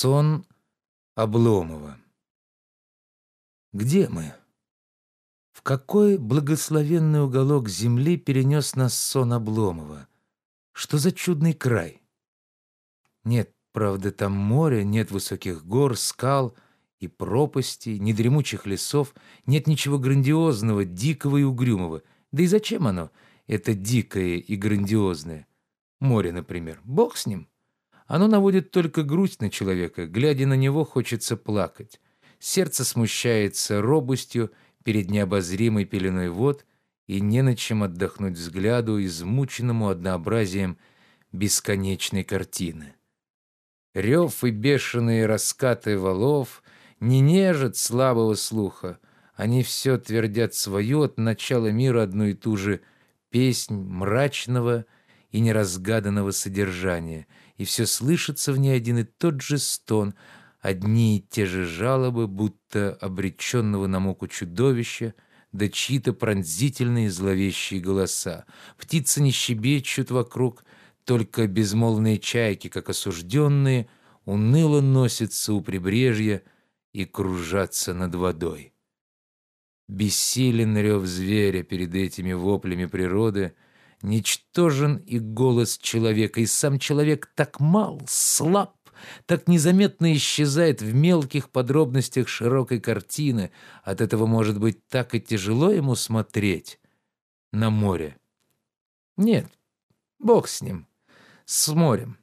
Сон Обломова. Где мы? В какой благословенный уголок земли перенес нас сон Обломова? Что за чудный край? Нет, правда, там море, нет высоких гор, скал и пропастей, ни дремучих лесов, нет ничего грандиозного, дикого и угрюмого. Да и зачем оно, это дикое и грандиозное? Море, например. Бог с ним. Оно наводит только грусть на человека, глядя на него хочется плакать. Сердце смущается робостью перед необозримой пеленой вод, и не на чем отдохнуть взгляду, измученному однообразием бесконечной картины. Рев и бешеные раскаты валов не нежат слабого слуха, они все твердят свою от начала мира одну и ту же песнь мрачного и неразгаданного содержания — и все слышится в ней один и тот же стон, одни и те же жалобы, будто обреченного на муку чудовища, да чьи-то пронзительные зловещие голоса. Птицы не щебечут вокруг, только безмолвные чайки, как осужденные, уныло носятся у прибрежья и кружатся над водой. Бессилен рев зверя перед этими воплями природы — Ничтожен и голос человека, и сам человек так мал, слаб, так незаметно исчезает в мелких подробностях широкой картины. От этого, может быть, так и тяжело ему смотреть на море. Нет, бог с ним, с морем.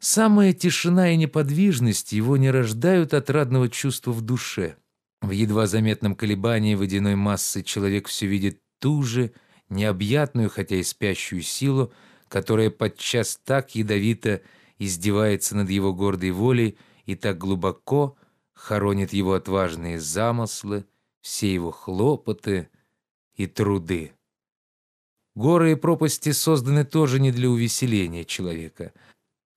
Самая тишина и неподвижность его не рождают отрадного чувства в душе. В едва заметном колебании водяной массы человек все видит ту же, необъятную, хотя и спящую силу, которая подчас так ядовито издевается над его гордой волей и так глубоко хоронит его отважные замыслы, все его хлопоты и труды. Горы и пропасти созданы тоже не для увеселения человека —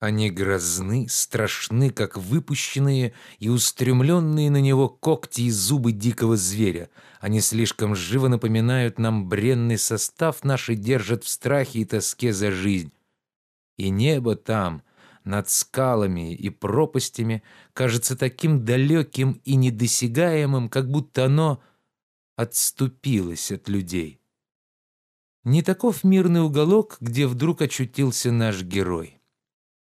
они грозны, страшны, как выпущенные и устремленные на него когти и зубы дикого зверя. Они слишком живо напоминают нам бренный состав наш и держат в страхе и тоске за жизнь. И небо там, над скалами и пропастями, кажется таким далеким и недосягаемым, как будто оно отступилось от людей. Не таков мирный уголок, где вдруг очутился наш герой.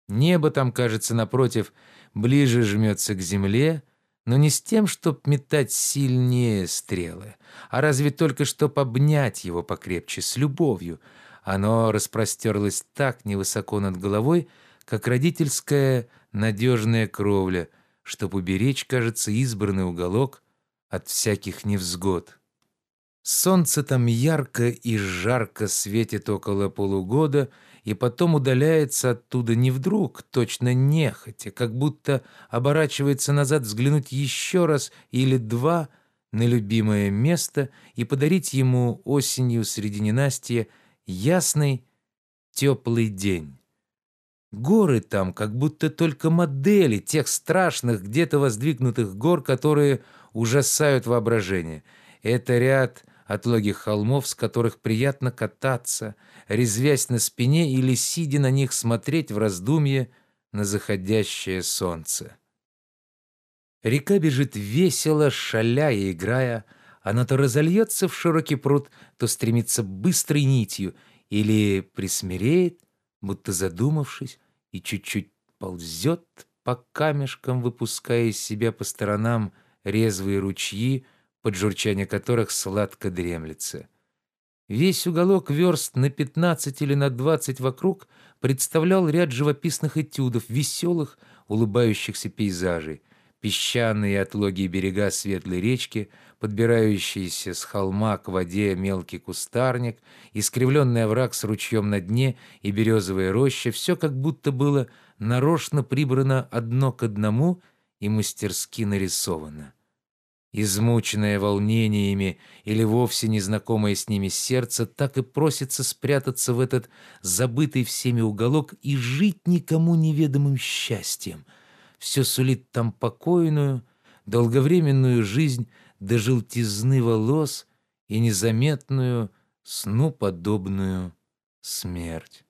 Небо там, кажется, напротив, ближе жмется к земле, но не с тем, чтоб метать сильнее стрелы, а разве только чтоб обнять его покрепче, с любовью. Оно распростерлось так невысоко над головой, как родительская надежная кровля, чтоб уберечь, кажется, избранный уголок от всяких невзгод. Солнце там ярко и жарко светит около полугода — и потом удаляется оттуда не вдруг, точно нехотя, как будто оборачивается назад взглянуть еще раз или два на любимое место и подарить ему осенью среди ненастья ясный теплый день. Горы там как будто только модели тех страшных где-то воздвигнутых гор, которые ужасают воображение. Это ряд отлогих холмов, с которых приятно кататься, резвясь на спине или, сидя на них, смотреть в раздумье на заходящее солнце. Река бежит весело, шаля и играя, она то разольется в широкий пруд, то стремится быстрой нитью или присмиреет, будто задумавшись, и чуть-чуть ползет по камешкам, выпуская из себя по сторонам резвые ручьи, под журчание которых сладко дремлется. Весь уголок верст на пятнадцать или на двадцать вокруг представлял ряд живописных этюдов, веселых, улыбающихся пейзажей, песчаные отлогие берега светлой речки, подбирающиеся с холма к воде мелкий кустарник, искривленный овраг с ручьем на дне и березовая роща — все как будто было нарочно прибрано одно к одному и мастерски нарисовано. Измученное волнениями или вовсе незнакомое с ними сердце так и просится спрятаться в этот забытый всеми уголок и жить никому неведомым счастьем. Все сулит там покойную, долговременную жизнь до желтизны волос и незаметную, сну подобную смерть.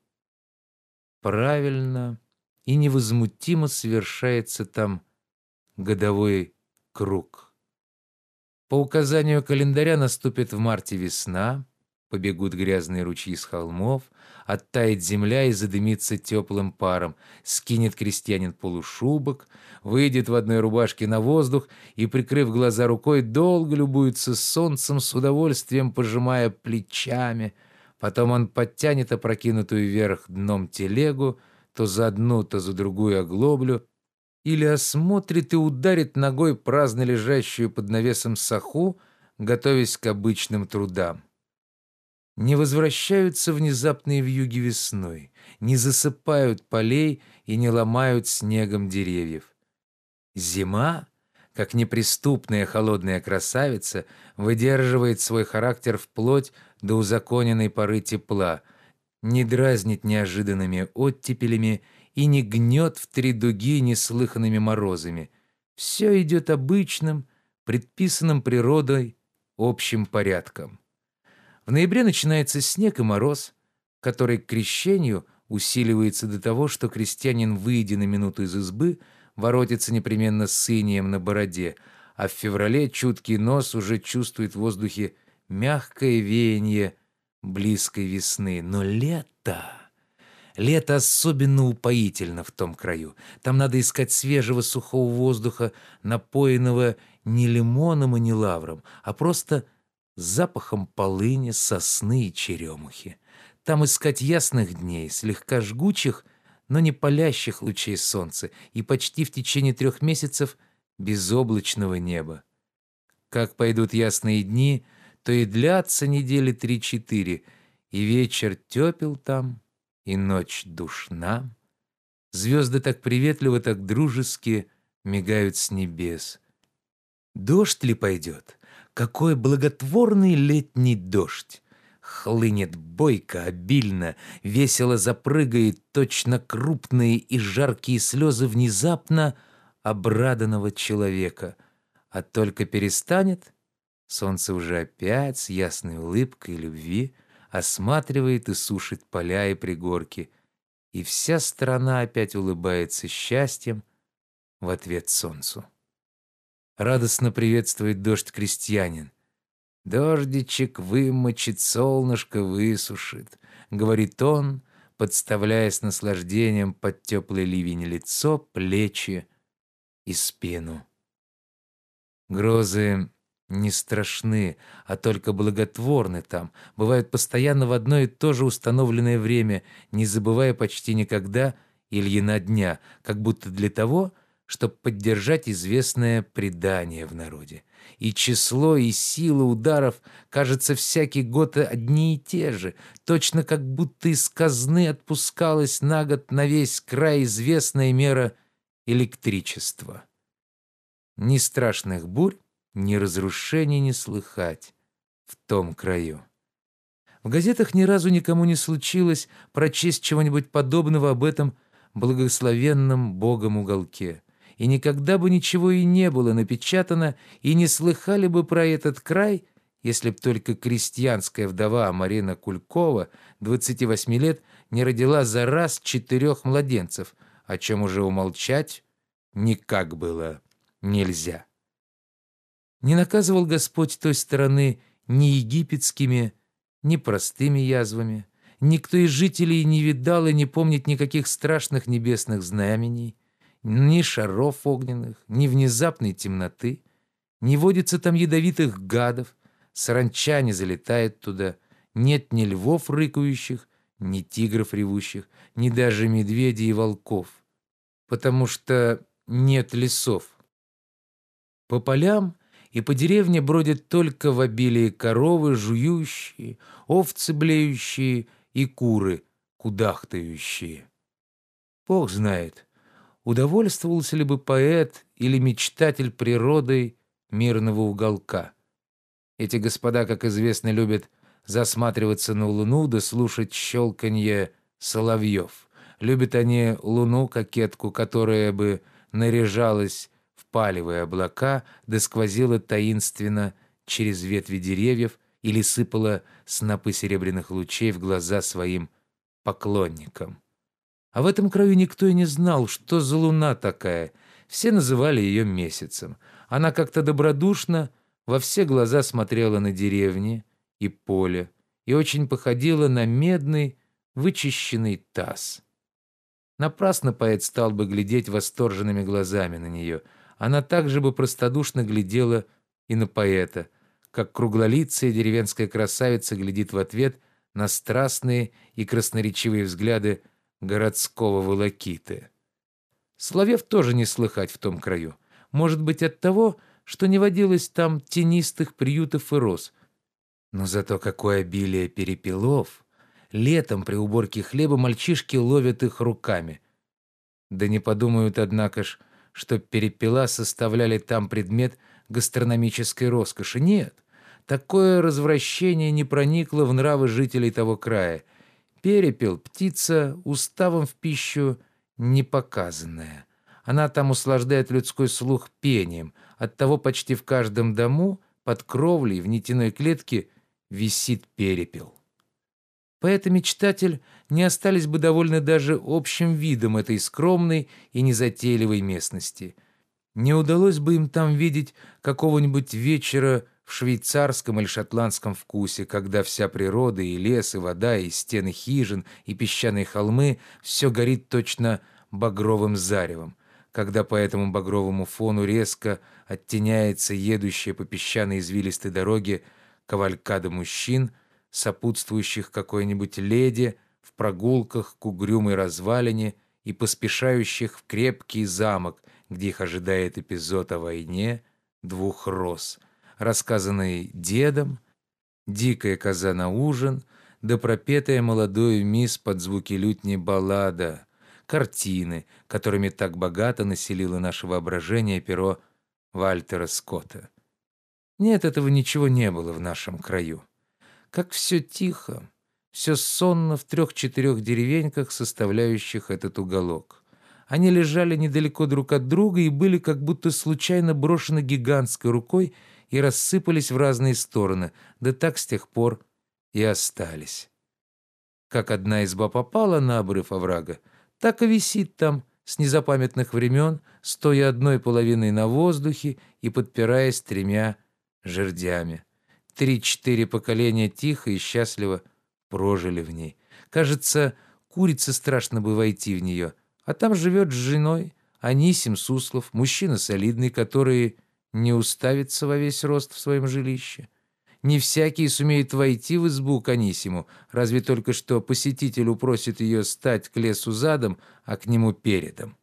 Правильно и невозмутимо совершается там годовой круг. По указанию календаря наступит в марте весна, побегут грязные ручьи с холмов, оттает земля и задымится теплым паром, скинет крестьянин полушубок, выйдет в одной рубашке на воздух и, прикрыв глаза рукой, долго любуется солнцем, с удовольствием пожимая плечами. Потом он подтянет опрокинутую вверх дном телегу, то за одну, то за другую оглоблю, или осмотрит и ударит ногой праздно лежащую под навесом саху, готовясь к обычным трудам. Не возвращаются внезапные вьюги весной, не засыпают полей и не ломают снегом деревьев. Зима, как неприступная холодная красавица, выдерживает свой характер вплоть до узаконенной поры тепла, не дразнит неожиданными оттепелями и не гнет в три дуги неслыханными морозами. Все идет обычным, предписанным природой общим порядком. В ноябре начинается снег и мороз, который к крещению усиливается до того, что крестьянин, выйдя на минуту из избы, воротится непременно с инием на бороде, а в феврале чуткий нос уже чувствует в воздухе мягкое веяние близкой весны. Но лето... Лето особенно упоительно в том краю. Там надо искать свежего сухого воздуха, напоенного не лимоном и не лавром, а просто запахом полыни, сосны и черемухи. Там искать ясных дней, слегка жгучих, но не палящих лучей солнца, и почти в течение трех месяцев безоблачного неба. Как пойдут ясные дни, то и длятся недели три-четыре, и вечер тепел там, и ночь душна. Звезды так приветливо, так дружески мигают с небес. Дождь ли пойдет? Какой благотворный летний дождь! Хлынет бойко, обильно, весело запрыгает точно крупные и жаркие слезы внезапно обраданного человека. А только перестанет, солнце уже опять с ясной улыбкой любви — осматривает и сушит поля и пригорки, и вся страна опять улыбается счастьем в ответ солнцу. Радостно приветствует дождь крестьянин. «Дождичек вымочит, солнышко высушит», — говорит он, подставляя с наслаждением под теплый ливень лицо, плечи и спину. Грозы не страшны, а только благотворны там, бывают постоянно в одно и то же установленное время, не забывая почти никогда Ильина дня, как будто для того, чтобы поддержать известное предание в народе. И число, и сила ударов, кажется, всякий год одни и те же, точно как будто из казны отпускалась на год на весь край известная мера электричества. Ни страшных бурь, ни разрушений не слыхать в том краю. В газетах ни разу никому не случилось прочесть чего-нибудь подобного об этом благословенном Богом уголке. И никогда бы ничего и не было напечатано, и не слыхали бы про этот край, если б только крестьянская вдова Марина Кулькова, 28 лет, не родила за раз четырех младенцев, о чем уже умолчать никак было нельзя. Не наказывал Господь той стороны ни египетскими, ни простыми язвами. Никто из жителей не видал и не помнит никаких страшных небесных знамений, ни шаров огненных, ни внезапной темноты. Не водится там ядовитых гадов, саранча не залетает туда, нет ни львов рыкающих, ни тигров ревущих, ни даже медведей и волков, потому что нет лесов. По полям и по деревне бродят только в обилии коровы жующие, овцы блеющие и куры кудахтающие. Бог знает, удовольствовался ли бы поэт или мечтатель природой мирного уголка. Эти господа, как известно, любят засматриваться на луну да слушать щелканье соловьев. Любят они луну-кокетку, которая бы наряжалась палевые облака, да сквозила таинственно через ветви деревьев или сыпала снопы серебряных лучей в глаза своим поклонникам. А в этом краю никто и не знал, что за луна такая. Все называли ее месяцем. Она как-то добродушно во все глаза смотрела на деревни и поле и очень походила на медный, вычищенный таз. Напрасно поэт стал бы глядеть восторженными глазами на нее. Она также бы простодушно глядела и на поэта, как круглолицая деревенская красавица глядит в ответ на страстные и красноречивые взгляды городского волокиты. Соловьев тоже не слыхать в том краю. Может быть, от того, что не водилось там тенистых приютов и роз. Но зато какое обилие перепелов! Летом при уборке хлеба мальчишки ловят их руками. Да не подумают, однако ж, что перепела составляли там предмет гастрономической роскоши. Нет, такое развращение не проникло в нравы жителей того края. Перепел — птица, уставом в пищу не показанная. Она там услаждает людской слух пением. Оттого почти в каждом дому под кровлей в нитяной клетке висит перепел. Поэт и мечтатель не остались бы довольны даже общим видом этой скромной и незатейливой местности. Не удалось бы им там видеть какого-нибудь вечера в швейцарском или шотландском вкусе, когда вся природа, и лес, и вода, и стены хижин, и песчаные холмы — все горит точно багровым заревом, когда по этому багровому фону резко оттеняется едущая по песчаной извилистой дороге кавалькада мужчин — сопутствующих какой-нибудь леди в прогулках к угрюмой развалине и поспешающих в крепкий замок, где их ожидает эпизод о войне двух роз, рассказанный дедом, дикая коза на ужин, да пропетая молодой мисс под звуки лютни баллада, картины, которыми так богато населило наше воображение перо Вальтера Скотта. Нет, этого ничего не было в нашем краю. Как все тихо, все сонно в трех-четырех деревеньках, составляющих этот уголок. Они лежали недалеко друг от друга и были как будто случайно брошены гигантской рукой и рассыпались в разные стороны, да так с тех пор и остались. Как одна изба попала на обрыв оврага, так и висит там с незапамятных времен, стоя одной половиной на воздухе и подпираясь тремя жердями. Три-четыре поколения тихо и счастливо прожили в ней. Кажется, курице страшно бы войти в нее. А там живет с женой Анисим Суслов, мужчина солидный, который не уставится во весь рост в своем жилище. Не всякий сумеет войти в избу к Анисиму, разве только что посетитель упросит ее стать к лесу задом, а к нему передом.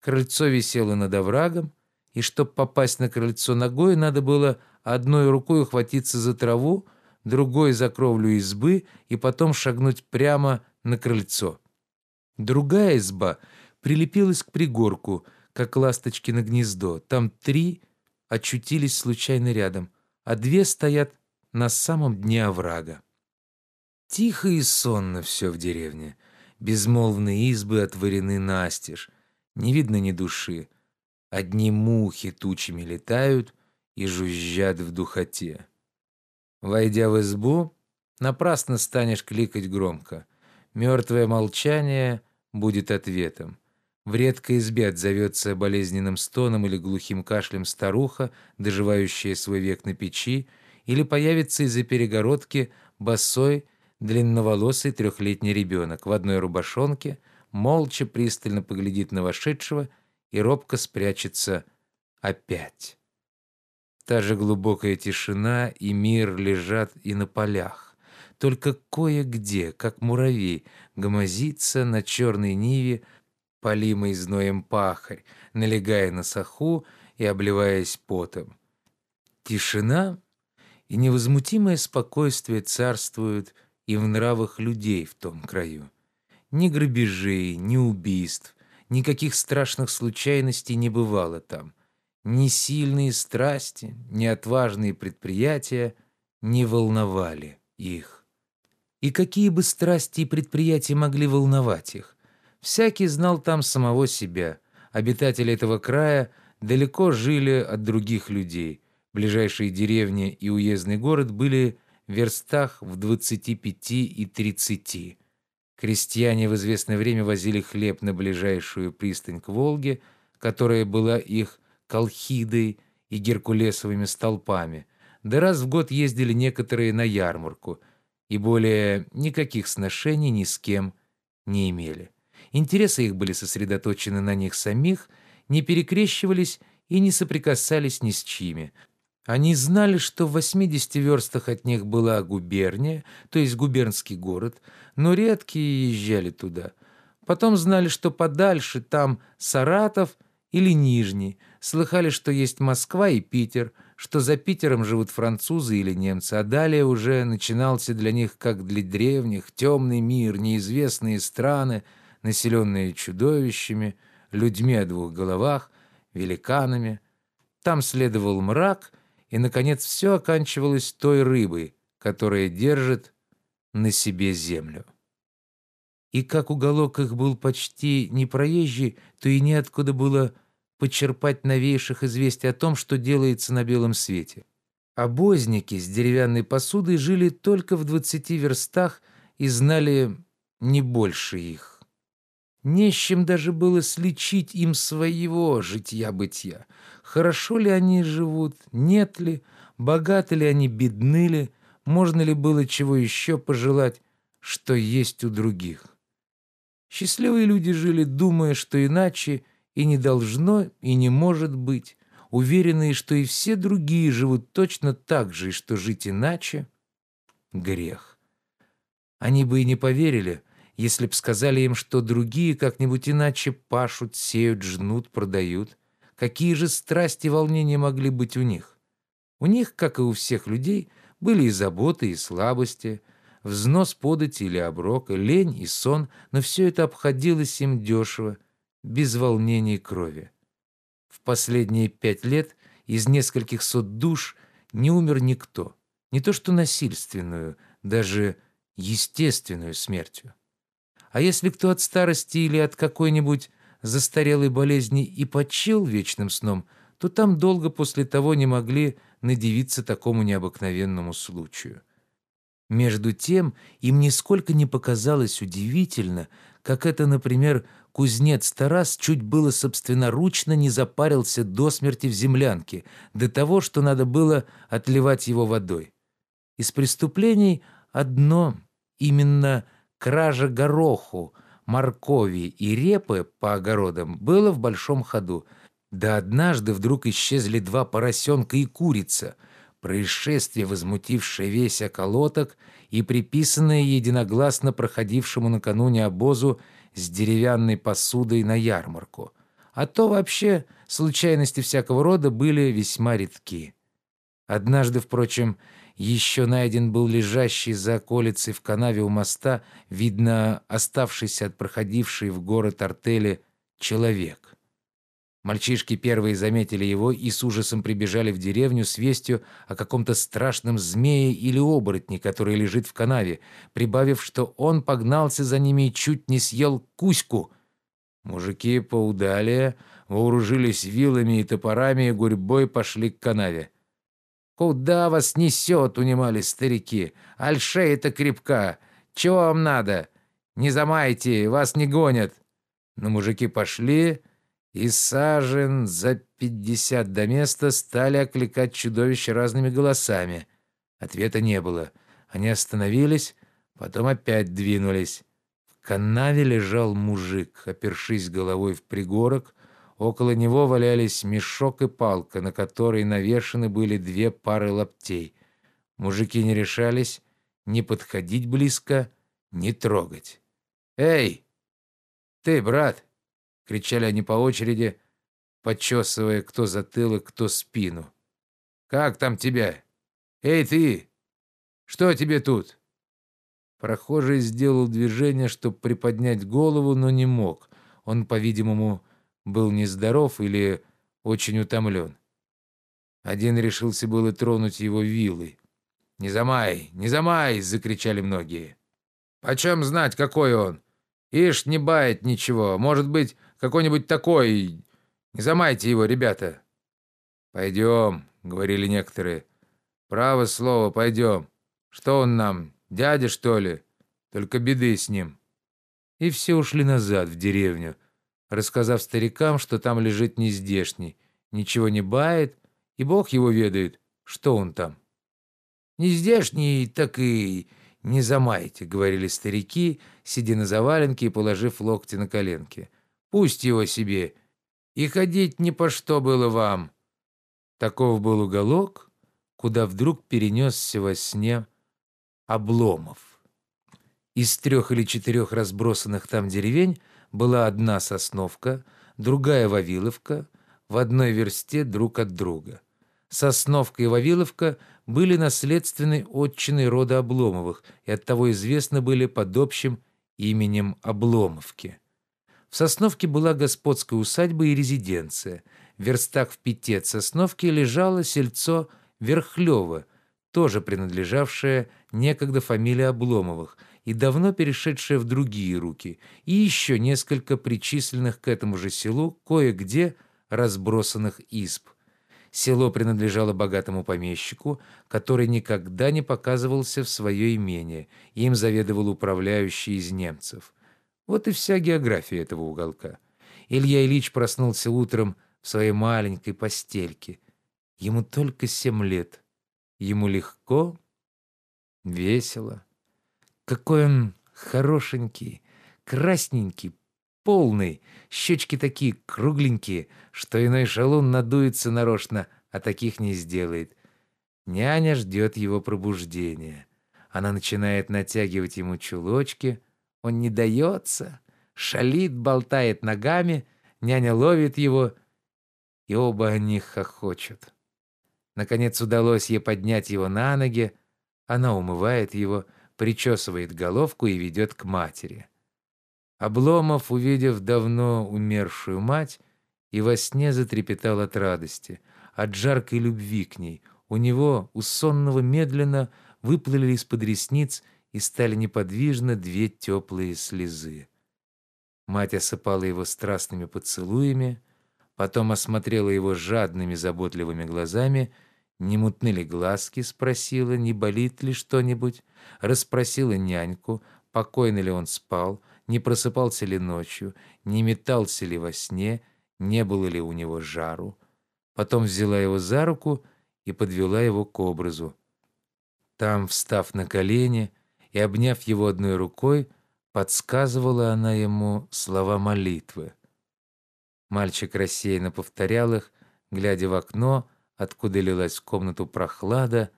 Крыльцо висело над оврагом, и чтоб попасть на крыльцо ногой, надо было одной рукой ухватиться за траву, другой за кровлю избы и потом шагнуть прямо на крыльцо. Другая изба прилепилась к пригорку, как ласточки на гнездо. Там три очутились случайно рядом, а две стоят на самом дне оврага. Тихо и сонно все в деревне. Безмолвные избы отворены настежь. Не видно ни души. Одни мухи тучами летают — и жужжат в духоте. Войдя в избу, напрасно станешь кликать громко. Мертвое молчание будет ответом. В редкой избе отзовется болезненным стоном или глухим кашлем старуха, доживающая свой век на печи, или появится из-за перегородки босой, длинноволосый трехлетний ребенок в одной рубашонке, молча пристально поглядит на вошедшего и робко спрячется опять. Та же глубокая тишина и мир лежат и на полях. Только кое-где, как муравей, гомозится на черной ниве, полимый зноем пахарь, налегая на саху и обливаясь потом. Тишина и невозмутимое спокойствие царствуют и в нравах людей в том краю. Ни грабежей, ни убийств, никаких страшных случайностей не бывало там — ни сильные страсти, ни отважные предприятия не волновали их. И какие бы страсти и предприятия могли волновать их? Всякий знал там самого себя. Обитатели этого края далеко жили от других людей. Ближайшие деревни и уездный город были в верстах в 25 и 30. Крестьяне в известное время возили хлеб на ближайшую пристань к Волге, которая была их колхидой и геркулесовыми столпами, да раз в год ездили некоторые на ярмарку и более никаких сношений ни с кем не имели. Интересы их были сосредоточены на них самих, не перекрещивались и не соприкасались ни с чьими. Они знали, что в 80 верстах от них была губерния, то есть губернский город, но редкие езжали туда. Потом знали, что подальше там Саратов или Нижний, слыхали, что есть Москва и Питер, что за Питером живут французы или немцы, а далее уже начинался для них, как для древних, темный мир, неизвестные страны, населенные чудовищами, людьми о двух головах, великанами. Там следовал мрак — и, наконец, все оканчивалось той рыбой, которая держит на себе землю. И как уголок их был почти не проезжий, то и неоткуда было почерпать новейших известий о том, что делается на белом свете. Обозники с деревянной посудой жили только в двадцати верстах и знали не больше их. Не с чем даже было слечить им своего житья-бытия. Хорошо ли они живут, нет ли, богаты ли они, бедны ли, можно ли было чего еще пожелать, что есть у других. Счастливые люди жили, думая, что иначе и не должно, и не может быть, уверенные, что и все другие живут точно так же, и что жить иначе — грех. Они бы и не поверили, если б сказали им, что другие как-нибудь иначе пашут, сеют, жнут, продают — какие же страсти и волнения могли быть у них. У них, как и у всех людей, были и заботы, и слабости, взнос подати или оброк, лень и сон, но все это обходилось им дешево, без волнений крови. В последние пять лет из нескольких сот душ не умер никто, не то что насильственную, даже естественную смертью. А если кто от старости или от какой-нибудь застарелой болезни и почил вечным сном, то там долго после того не могли надевиться такому необыкновенному случаю. Между тем им нисколько не показалось удивительно, как это, например, кузнец Тарас чуть было собственноручно не запарился до смерти в землянке, до того, что надо было отливать его водой. Из преступлений одно, именно кража гороху, моркови и репы по огородам было в большом ходу. Да однажды вдруг исчезли два поросенка и курица. Происшествие, возмутившее весь околоток и приписанное единогласно проходившему накануне обозу с деревянной посудой на ярмарку. А то вообще случайности всякого рода были весьма редки. Однажды, впрочем, еще найден был лежащий за околицей в канаве у моста, видно, оставшийся от проходившей в город артели, человек. Мальчишки первые заметили его и с ужасом прибежали в деревню с вестью о каком-то страшном змее или оборотне, который лежит в канаве, прибавив, что он погнался за ними и чуть не съел куську. Мужики поудалее вооружились вилами и топорами и гурьбой пошли к канаве. «Куда вас несет?» — унимались старики. «Аль шея-то крепка. Чего вам надо? Не замайте, вас не гонят». Но мужики пошли, и сажен за пятьдесят до места стали окликать чудовище разными голосами. Ответа не было. Они остановились, потом опять двинулись. В канаве лежал мужик, опершись головой в пригорок, Около него валялись мешок и палка, на которой навешаны были две пары лаптей. Мужики не решались ни подходить близко, ни трогать. «Эй! Ты, брат!» — кричали они по очереди, подчесывая кто затылок, кто спину. «Как там тебя? Эй, ты! Что тебе тут?» Прохожий сделал движение, чтобы приподнять голову, но не мог. Он, по-видимому, был нездоров или очень утомлен. Один решился было тронуть его вилой. «Не замай! Не замай!» — закричали многие. «Почем знать, какой он? Ишь, не бает ничего. Может быть, какой-нибудь такой. Не замайте его, ребята!» «Пойдем», — говорили некоторые. «Право слово, пойдем. Что он нам, дядя, что ли? Только беды с ним». И все ушли назад, в деревню, рассказав старикам, что там лежит нездешний, ничего не бает, и Бог его ведает, что он там. «Нездешний, так и не замайте», — говорили старики, сидя на заваленке и положив локти на коленки. «Пусть его себе, и ходить ни по что было вам». Таков был уголок, куда вдруг перенесся во сне Обломов. Из трех или четырех разбросанных там деревень была одна Сосновка, другая Вавиловка, в одной версте друг от друга. Сосновка и Вавиловка были наследственной отчиной рода Обломовых и оттого известны были под общим именем Обломовки. В Сосновке была господская усадьба и резиденция. В верстах в пяти от Сосновки лежало сельцо Верхлёво, тоже принадлежавшее некогда фамилии Обломовых и давно перешедшее в другие руки, и еще несколько причисленных к этому же селу кое-где разбросанных изб. Село принадлежало богатому помещику, который никогда не показывался в свое имение, им заведовал управляющий из немцев. Вот и вся география этого уголка. Илья Ильич проснулся утром в своей маленькой постельке. Ему только семь лет. Ему легко, весело. Какой он хорошенький, красненький, полный, щечки такие кругленькие, что иной шалун надуется нарочно, а таких не сделает. Няня ждет его пробуждения. Она начинает натягивать ему чулочки. Он не дается, шалит, болтает ногами. Няня ловит его, и оба они хохочут. Наконец удалось ей поднять его на ноги. Она умывает его, причесывает головку и ведет к матери. Обломов, увидев давно умершую мать, и во сне затрепетал от радости, от жаркой любви к ней. У него, у сонного, медленно выплыли из-под ресниц и стали неподвижно две теплые слезы. Мать осыпала его страстными поцелуями, потом осмотрела его жадными, заботливыми глазами не мутны ли глазки, спросила, не болит ли что-нибудь, расспросила няньку, покойно ли он спал, не просыпался ли ночью, не метался ли во сне, не было ли у него жару. Потом взяла его за руку и подвела его к образу. Там, встав на колени и обняв его одной рукой, подсказывала она ему слова молитвы. Мальчик рассеянно повторял их, глядя в окно, откуда лилась в комнату прохлада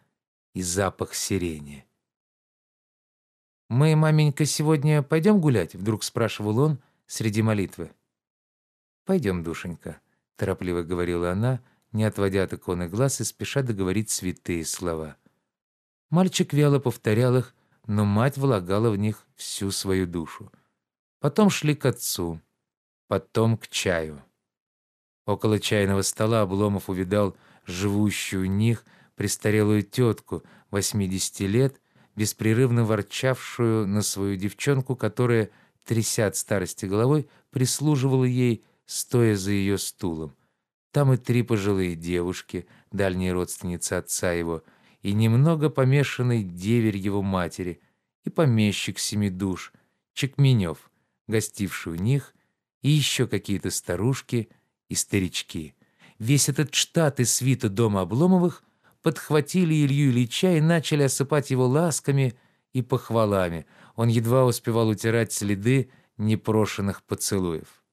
и запах сирени. «Мы, маменька, сегодня пойдем гулять?» — вдруг спрашивал он среди молитвы. «Пойдем, душенька», — торопливо говорила она, не отводя от иконы глаз и спеша договорить святые слова. Мальчик вяло повторял их, но мать влагала в них всю свою душу. Потом шли к отцу, потом к чаю. Около чайного стола Обломов увидал живущую у них престарелую тетку 80 лет, беспрерывно ворчавшую на свою девчонку, которая, тряся от старости головой, прислуживала ей, стоя за ее стулом. Там и три пожилые девушки, дальние родственницы отца его, и немного помешанный деверь его матери, и помещик семи душ, Чекменев, гостивший у них, и еще какие-то старушки и старички. Весь этот штат из свита дома Обломовых подхватили Илью Ильича и начали осыпать его ласками и похвалами. Он едва успевал утирать следы непрошенных поцелуев.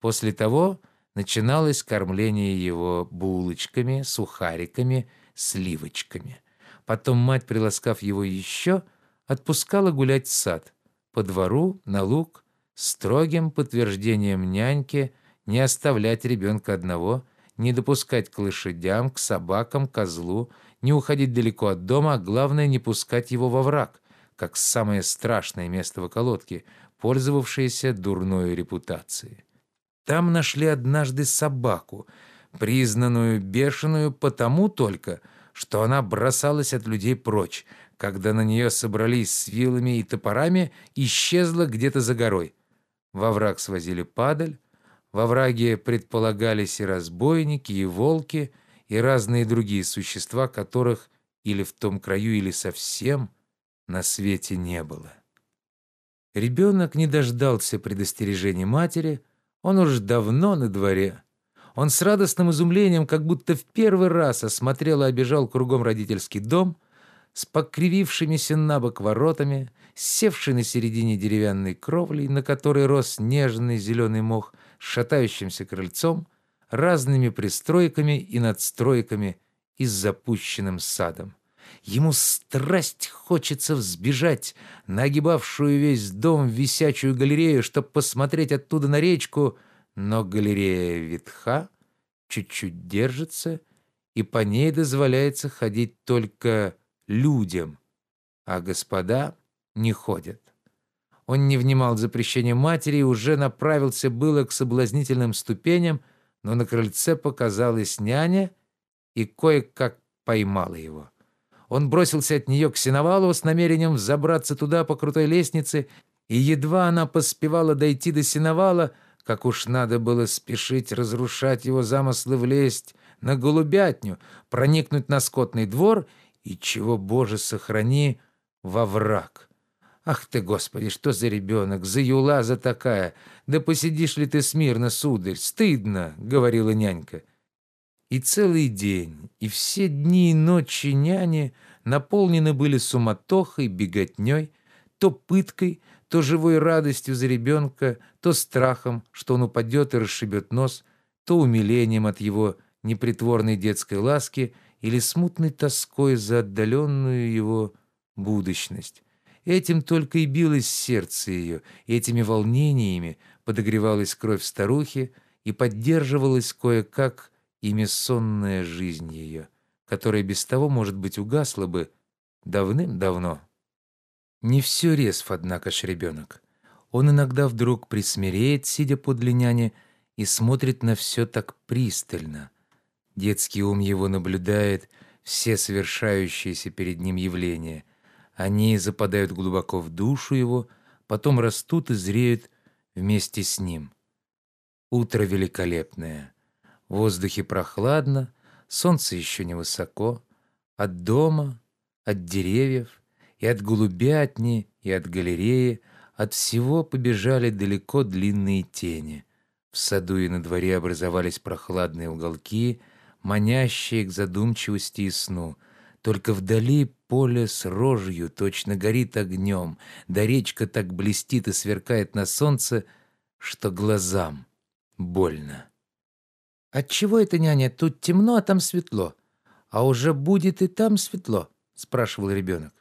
После того начиналось кормление его булочками, сухариками, сливочками. Потом мать, приласкав его еще, отпускала гулять в сад, по двору, на луг, строгим подтверждением няньки не оставлять ребенка одного – не допускать к лошадям, к собакам, козлу, не уходить далеко от дома, а главное не пускать его во враг, как самое страшное место в околотке, пользовавшееся дурной репутацией. Там нашли однажды собаку, признанную бешеную потому только, что она бросалась от людей прочь, когда на нее собрались с вилами и топорами, исчезла где-то за горой. Во враг свозили падаль, во враге предполагались и разбойники, и волки, и разные другие существа, которых или в том краю, или совсем на свете не было. Ребенок не дождался предостережения матери, он уж давно на дворе. Он с радостным изумлением, как будто в первый раз осмотрел и обежал кругом родительский дом, с покривившимися набок воротами, севший на середине деревянной кровлей, на которой рос нежный зеленый мох, шатающимся крыльцом, разными пристройками и надстройками и с запущенным садом. Ему страсть хочется взбежать на огибавшую весь дом висячую галерею, чтобы посмотреть оттуда на речку, но галерея ветха, чуть-чуть держится, и по ней дозволяется ходить только людям, а господа не ходят. Он не внимал запрещения матери и уже направился было к соблазнительным ступеням, но на крыльце показалась няня и кое-как поймала его. Он бросился от нее к сеновалу с намерением взобраться туда по крутой лестнице, и едва она поспевала дойти до сеновала, как уж надо было спешить разрушать его замыслы влезть на голубятню, проникнуть на скотный двор и, чего, Боже, сохрани, во враг. Ах ты, Господи, что за ребенок, за юлаза такая! Да посидишь ли ты смирно, сударь, стыдно, — говорила нянька. И целый день, и все дни и ночи няни наполнены были суматохой, беготней, то пыткой, то живой радостью за ребенка, то страхом, что он упадет и расшибет нос, то умилением от его непритворной детской ласки или смутной тоской за отдаленную его будущность. Этим только и билось сердце ее, этими волнениями подогревалась кровь старухи и поддерживалась кое-как ими сонная жизнь ее, которая без того, может быть, угасла бы давным-давно. Не все резв, однако ж, ребенок. Он иногда вдруг присмиреет, сидя подле няни, и смотрит на все так пристально. Детский ум его наблюдает все совершающиеся перед ним явления. Они западают глубоко в душу его, потом растут и зреют вместе с ним. Утро великолепное. В воздухе прохладно, солнце еще невысоко. От дома, от деревьев и от голубятни, и от галереи, от всего побежали далеко длинные тени. В саду и на дворе образовались прохладные уголки, манящие к задумчивости и сну. Только вдали поле с рожью точно горит огнем, да речка так блестит и сверкает на солнце, что глазам больно. «Отчего это, няня, тут темно, а там светло? А уже будет и там светло?» — спрашивал ребенок.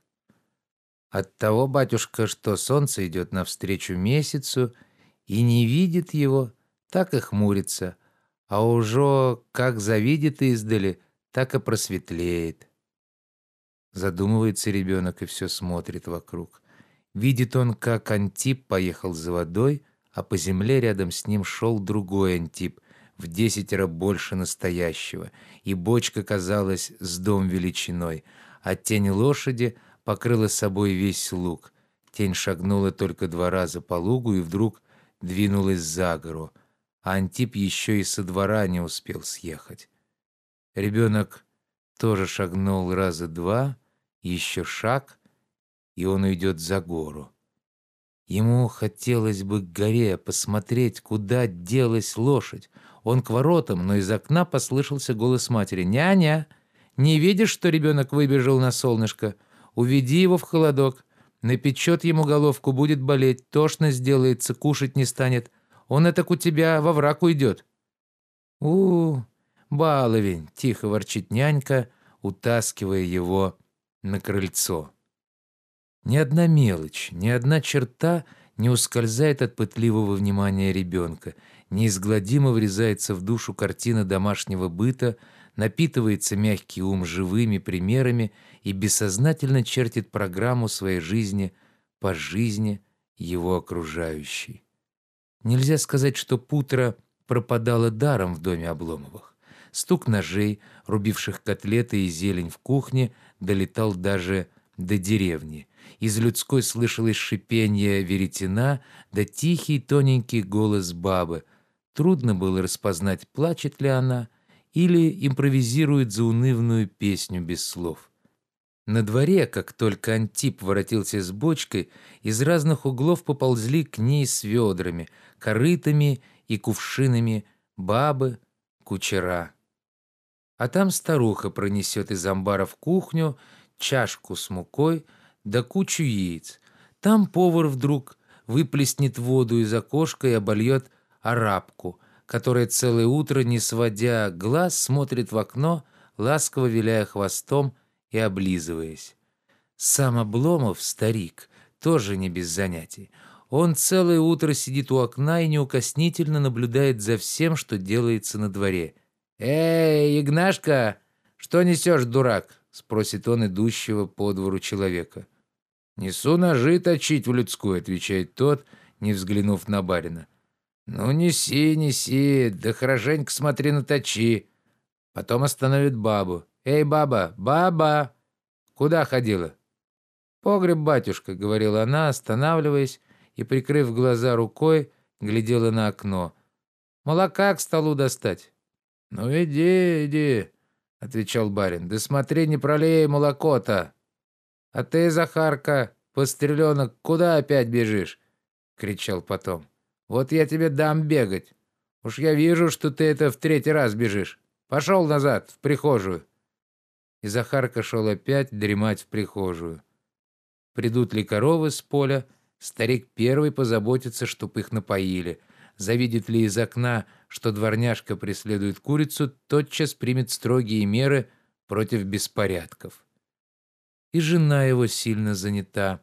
«От того, батюшка, что солнце идет навстречу месяцу и не видит его, так и хмурится, а уже как завидит издали, так и просветлеет». Задумывается ребенок и все смотрит вокруг. Видит он, как Антип поехал за водой, а по земле рядом с ним шел другой Антип, в десятеро больше настоящего, и бочка казалась с дом величиной, а тень лошади покрыла собой весь луг. Тень шагнула только два раза по лугу и вдруг двинулась за гору, а Антип еще и со двора не успел съехать. Ребенок тоже шагнул раза два, еще шаг, и он уйдет за гору. Ему хотелось бы к горе посмотреть, куда делась лошадь. Он к воротам, но из окна послышался голос матери. «Няня, не видишь, что ребенок выбежал на солнышко? Уведи его в холодок. Напечет ему головку, будет болеть, тошно сделается, кушать не станет. Он это у тебя во враг уйдет». «У, -у баловень!» — тихо ворчит нянька, утаскивая его на крыльцо. Ни одна мелочь, ни одна черта не ускользает от пытливого внимания ребенка — неизгладимо врезается в душу картина домашнего быта, напитывается мягкий ум живыми примерами и бессознательно чертит программу своей жизни по жизни его окружающей. Нельзя сказать, что Путра пропадала даром в доме Обломовых. Стук ножей, рубивших котлеты и зелень в кухне, долетал даже до деревни. Из людской слышалось шипение веретена, да тихий тоненький голос бабы — Трудно было распознать, плачет ли она или импровизирует заунывную песню без слов. На дворе, как только Антип воротился с бочкой, из разных углов поползли к ней с ведрами, корытами и кувшинами бабы, кучера. А там старуха пронесет из амбара в кухню чашку с мукой да кучу яиц. Там повар вдруг выплеснет воду из окошка и обольет арабку, которая целое утро, не сводя глаз, смотрит в окно, ласково виляя хвостом и облизываясь. Сам Обломов, старик, тоже не без занятий. Он целое утро сидит у окна и неукоснительно наблюдает за всем, что делается на дворе. «Эй, Игнашка, что несешь, дурак?» — спросит он идущего по двору человека. «Несу ножи точить в людскую», — отвечает тот, не взглянув на барина. «Ну, неси, неси, да хорошенько смотри на точи». Потом остановит бабу. «Эй, баба, баба! Куда ходила?» «Погреб, батюшка», — говорила она, останавливаясь, и, прикрыв глаза рукой, глядела на окно. «Молока к столу достать». «Ну, иди, иди», — отвечал барин. «Да смотри, не пролей молоко-то». «А ты, Захарка, постреленок, куда опять бежишь?» — кричал потом. «Вот я тебе дам бегать. Уж я вижу, что ты это в третий раз бежишь. Пошел назад, в прихожую». И Захарка шел опять дремать в прихожую. Придут ли коровы с поля, старик первый позаботится, чтоб их напоили. Завидит ли из окна, что дворняжка преследует курицу, тотчас примет строгие меры против беспорядков и жена его сильно занята.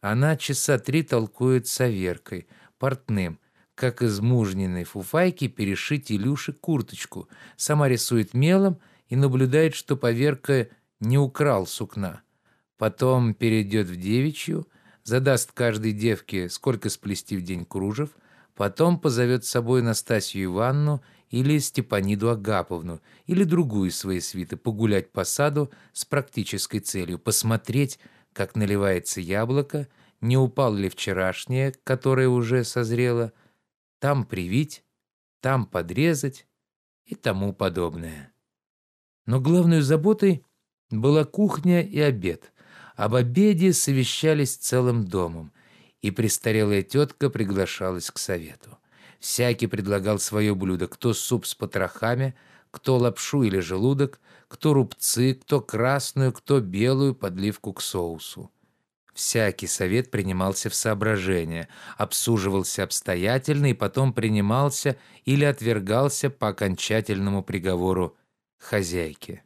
Она часа три толкует с Аверкой, портным, как из мужниной фуфайки перешить Илюше курточку, сама рисует мелом и наблюдает, что поверка не украл сукна. Потом перейдет в девичью, задаст каждой девке, сколько сплести в день кружев, потом позовет с собой Настасью Ивановну или Степаниду Агаповну, или другую из своей свиты, погулять по саду с практической целью, посмотреть, как наливается яблоко, не упал ли вчерашнее, которое уже созрело, там привить, там подрезать и тому подобное. Но главной заботой была кухня и обед. Об обеде совещались целым домом, и престарелая тетка приглашалась к совету. Всякий предлагал свое блюдо, кто суп с потрохами, кто лапшу или желудок, кто рубцы, кто красную, кто белую подливку к соусу. Всякий совет принимался в соображение, обсуживался обстоятельно и потом принимался или отвергался по окончательному приговору хозяйки.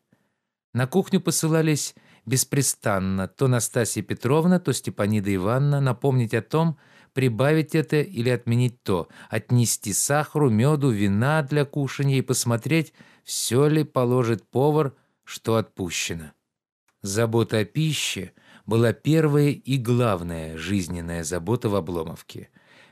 На кухню посылались беспрестанно то Настасья Петровна, то Степанида Ивановна напомнить о том, прибавить это или отменить то, отнести сахару, меду, вина для кушания и посмотреть, все ли положит повар, что отпущено. Забота о пище была первая и главная жизненная забота в Обломовке.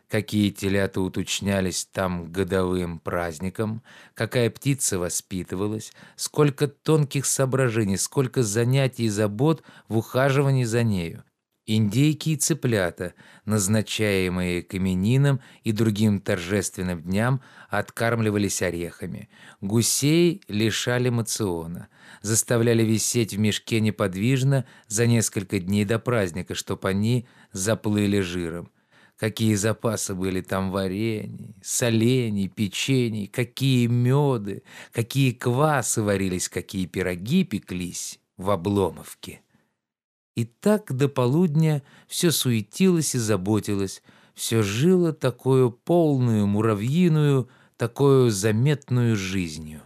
Какие телята уточнялись там годовым праздником, какая птица воспитывалась, сколько тонких соображений, сколько занятий и забот в ухаживании за нею. Индейки и цыплята, назначаемые к именинам и другим торжественным дням, откармливались орехами. Гусей лишали мациона, заставляли висеть в мешке неподвижно за несколько дней до праздника, чтоб они заплыли жиром. Какие запасы были там варений, солений, печений, какие меды, какие квасы варились, какие пироги пеклись в Обломовке. И так до полудня все суетилось и заботилось, все жило такую полную муравьиную, такую заметную жизнью.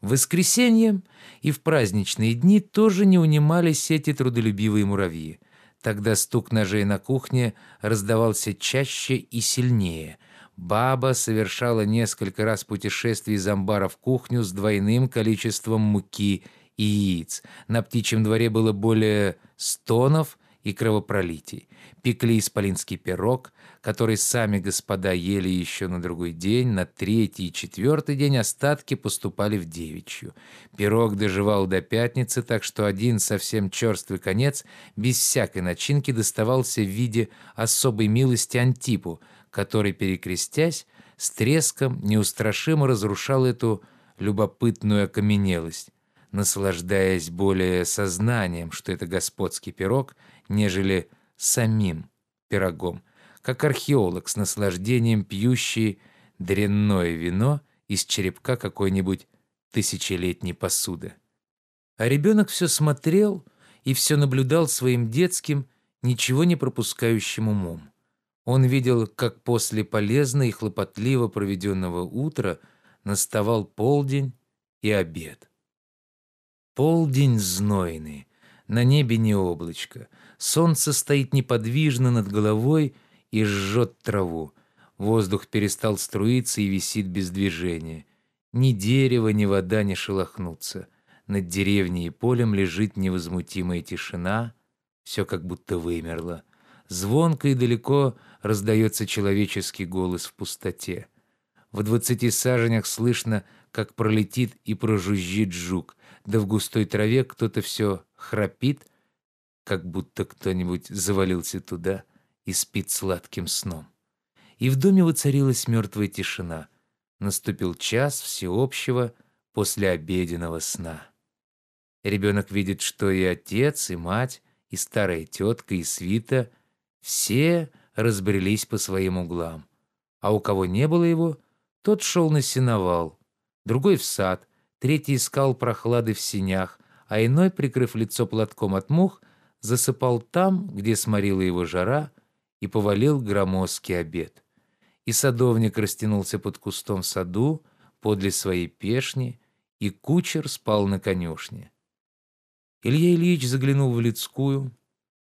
В воскресенье и в праздничные дни тоже не унимались эти трудолюбивые муравьи. Тогда стук ножей на кухне раздавался чаще и сильнее. Баба совершала несколько раз путешествий из амбара в кухню с двойным количеством муки и яиц. На птичьем дворе было более стонов и кровопролитий. Пекли исполинский пирог, который сами господа ели еще на другой день, на третий и четвертый день остатки поступали в девичью. Пирог доживал до пятницы, так что один совсем черствый конец без всякой начинки доставался в виде особой милости Антипу, который, перекрестясь, с треском неустрашимо разрушал эту любопытную окаменелость. наслаждаясь более сознанием, что это господский пирог, нежели самим пирогом, как археолог с наслаждением пьющий дрянное вино из черепка какой-нибудь тысячелетней посуды. А ребенок все смотрел и все наблюдал своим детским, ничего не пропускающим умом. Он видел, как после полезно и хлопотливо проведенного утра наставал полдень и обед. Полдень знойный, на небе не облачко, солнце стоит неподвижно над головой и жжет траву. Воздух перестал струиться и висит без движения. Ни дерево, ни вода не шелохнутся. Над деревней и полем лежит невозмутимая тишина, все как будто вымерло. Звонко и далеко раздается человеческий голос в пустоте. В двадцати саженях слышно, как пролетит и прожужжит жук, да в густой траве кто-то все храпит, как будто кто-нибудь завалился туда и спит сладким сном. И в доме воцарилась мертвая тишина. Наступил час всеобщего послеобеденного сна. Ребенок видит, что и отец, и мать, и старая тетка, и свита все разбрелись по своим углам. А у кого не было его, тот шел на сеновал, другой в сад, третий искал прохлады в синях, а иной, прикрыв лицо платком от мух, засыпал там, где сморила его жара, и повалил громоздкий обед. И садовник растянулся под кустом в саду, подле своей пешни, и кучер спал на конюшне. Илья Ильич заглянул в людскую.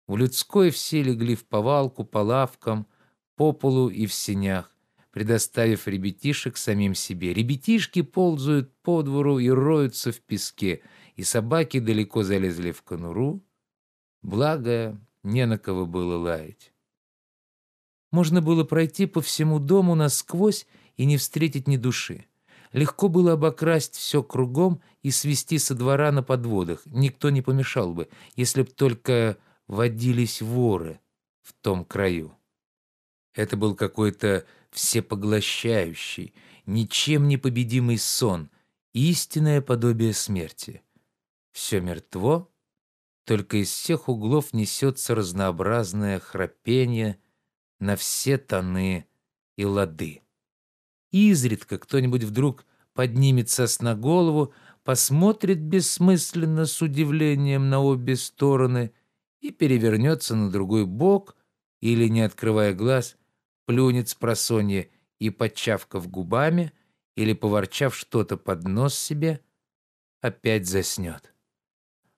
В людской все легли в повалку, по лавкам, по полу и в сенях, предоставив ребятишек самим себе. Ребятишки ползают по двору и роются в песке, и собаки далеко залезли в конуру. Благо, не на кого было лаять. Можно было пройти по всему дому насквозь и не встретить ни души. Легко было обокрасть все кругом и свести со двора на подводах. Никто не помешал бы, если б только водились воры в том краю. Это был какой-то всепоглощающий, ничем не победимый сон, истинное подобие смерти. Все мертво, только из всех углов несется разнообразное храпение на все тоны и лады. Изредка кто-нибудь вдруг поднимется с на голову, посмотрит бессмысленно с удивлением на обе стороны и перевернется на другой бок или, не открывая глаз, плюнет с просонья и, подчавкав губами или поворчав что-то под нос себе, опять заснет.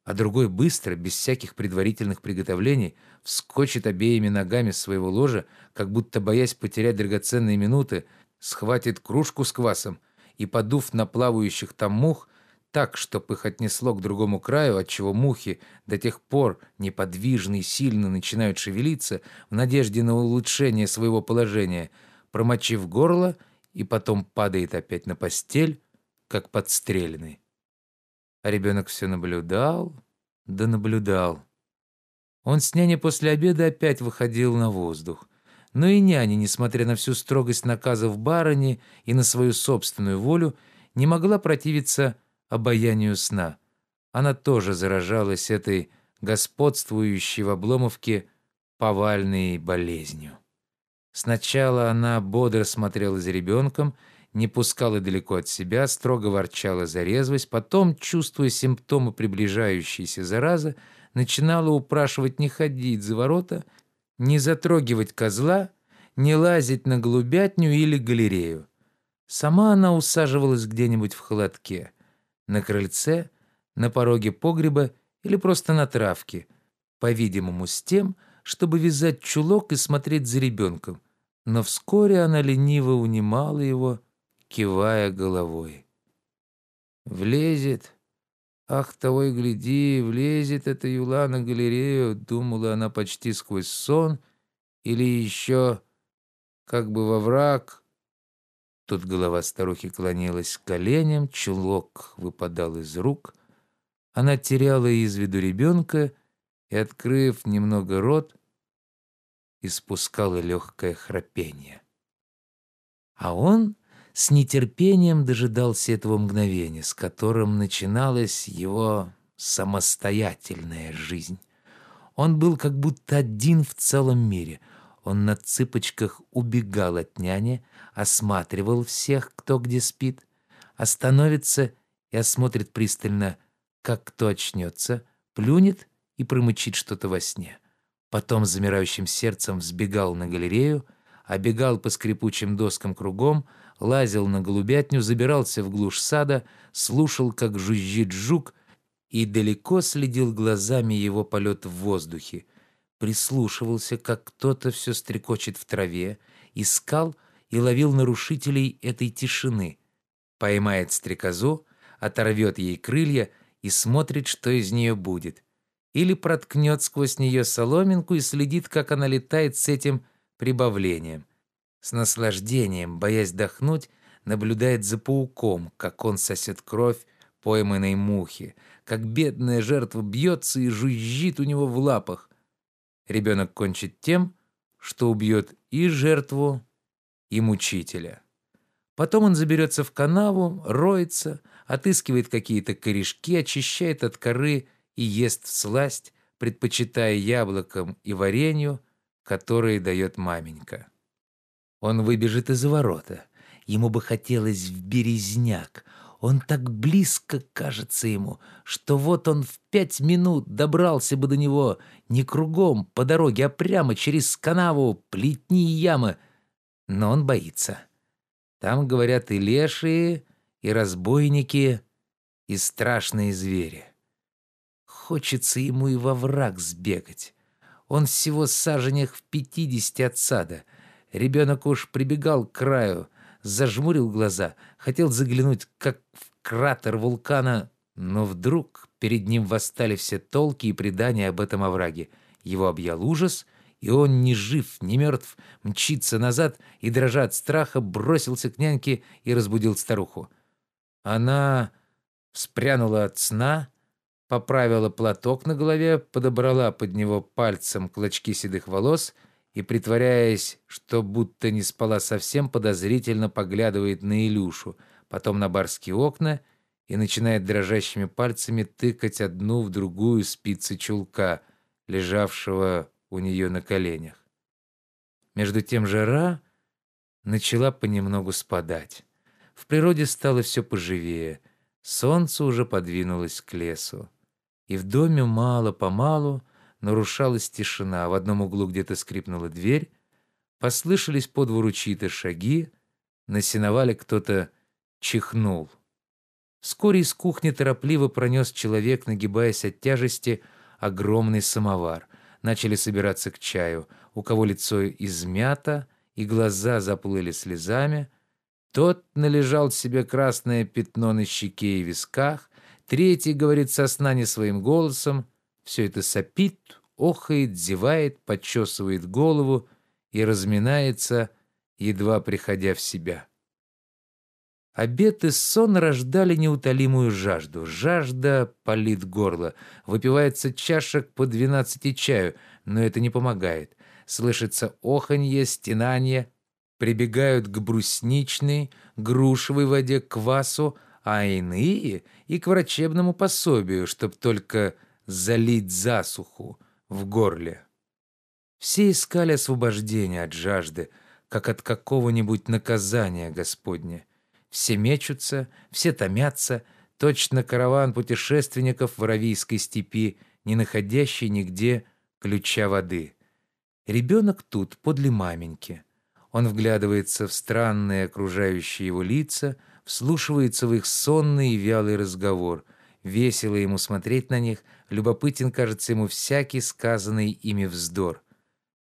А другой быстро, без всяких предварительных приготовлений, вскочит обеими ногами с своего ложа, как будто боясь потерять драгоценные минуты, схватит кружку с квасом и, подув на плавающих там мух, так, чтоб их отнесло к другому краю, отчего мухи до тех пор неподвижно и сильно начинают шевелиться в надежде на улучшение своего положения, промочив горло, и потом падает опять на постель, как подстреленный. А ребенок все наблюдал, да наблюдал. Он с няней после обеда опять выходил на воздух. Но и няня, несмотря на всю строгость наказов барыни и на свою собственную волю, не могла противиться обаянию сна. Она тоже заражалась этой господствующей в Обломовке повальной болезнью. Сначала она бодро смотрела за ребенком, не пускала далеко от себя, строго ворчала за резвость, потом, чувствуя симптомы приближающейся заразы, начинала упрашивать не ходить за ворота — не затрогивать козла, не лазить на голубятню или галерею. Сама она усаживалась где-нибудь в холодке, на крыльце, на пороге погреба или просто на травке, по-видимому, с тем, чтобы вязать чулок и смотреть за ребенком, но вскоре она лениво унимала его, кивая головой. «Влезет, «Ах, того и гляди, влезет эта юла на галерею», — думала она почти сквозь сон, или еще как бы во враг. Тут голова старухи клонилась к коленям, чулок выпадал из рук. Она теряла из виду ребенка и, открыв немного рот, испускала легкое храпение. А он с нетерпением дожидался этого мгновения, с которым начиналась его самостоятельная жизнь. Он был как будто один в целом мире. Он на цыпочках убегал от няни, осматривал всех, кто где спит, остановится и осмотрит пристально, как кто очнется, плюнет и промычит что-то во сне. Потом замирающим сердцем взбегал на галерею, обегал по скрипучим доскам кругом, лазил на голубятню, забирался в глушь сада, слушал, как жужжит жук, и далеко следил глазами его полет в воздухе, прислушивался, как кто-то все стрекочет в траве, искал и ловил нарушителей этой тишины, поймает стрекозу, оторвет ей крылья и смотрит, что из нее будет. Или проткнет сквозь нее соломинку и следит, как она летает с этим прибавлением. С наслаждением, боясь дохнуть, наблюдает за пауком, как он сосет кровь пойманной мухи, как бедная жертва бьется и жужжит у него в лапах. Ребенок кончит тем, что убьет и жертву, и мучителя. Потом он заберется в канаву, роется, отыскивает какие-то корешки, очищает от коры и ест всласть, предпочитая яблокам и варенью, которые дает маменька. Он выбежит из ворота. Ему бы хотелось в березняк. Он так близко кажется ему, что вот он в пять минут добрался бы до него не кругом по дороге, а прямо через канаву, плетни и ямы. Но он боится. Там, говорят, и лешие, и разбойники, и страшные звери. Хочется ему и во враг сбегать. Он всего саженях в пятидесяти от сада. Ребенок уж прибегал к краю, зажмурил глаза, хотел заглянуть, как в кратер вулкана, но вдруг перед ним восстали все толки и предания об этом овраге. Его объял ужас, и он, ни жив, ни мертв, мчится назад и, дрожа от страха, бросился к няньке и разбудил старуху. Она спрянула от сна, поправила платок на голове, подобрала под него пальцем клочки седых волос и, притворяясь, что будто не спала совсем, подозрительно поглядывает на Илюшу, потом на барские окна и начинает дрожащими пальцами тыкать одну в другую спицы чулка, лежавшего у нее на коленях. Между тем жара начала понемногу спадать. В природе стало все поживее, солнце уже подвинулось к лесу. И в доме мало-помалу нарушалась тишина. В одном углу где-то скрипнула дверь, послышались по двору чьи-то шаги, на сеновале кто-то чихнул. Вскоре из кухни торопливо пронес человек, нагибаясь от тяжести, огромный самовар. Начали собираться к чаю. У кого лицо измято, и глаза заплыли слезами. Тот належал себе красное пятно на щеке и висках, Третий говорит со сна не своим голосом. Все это сопит, охает, зевает, подчесывает голову и разминается, едва приходя в себя. Обед и сон рождали неутолимую жажду. Жажда палит горло. Выпивается чашек по двенадцати чаю, но это не помогает. Слышится оханье, стенание. Прибегают к брусничной, грушевой воде, квасу, а иные и к врачебному пособию, чтоб только залить засуху в горле. Все искали освобождения от жажды, как от какого-нибудь наказания Господня. Все мечутся, все томятся, точно караван путешественников в Аравийской степи, не находящий нигде ключа воды. Ребенок тут, подле маменьки. Он вглядывается в странные окружающие его лица, вслушивается в их сонный и вялый разговор. Весело ему смотреть на них, любопытен кажется ему всякий сказанный ими вздор.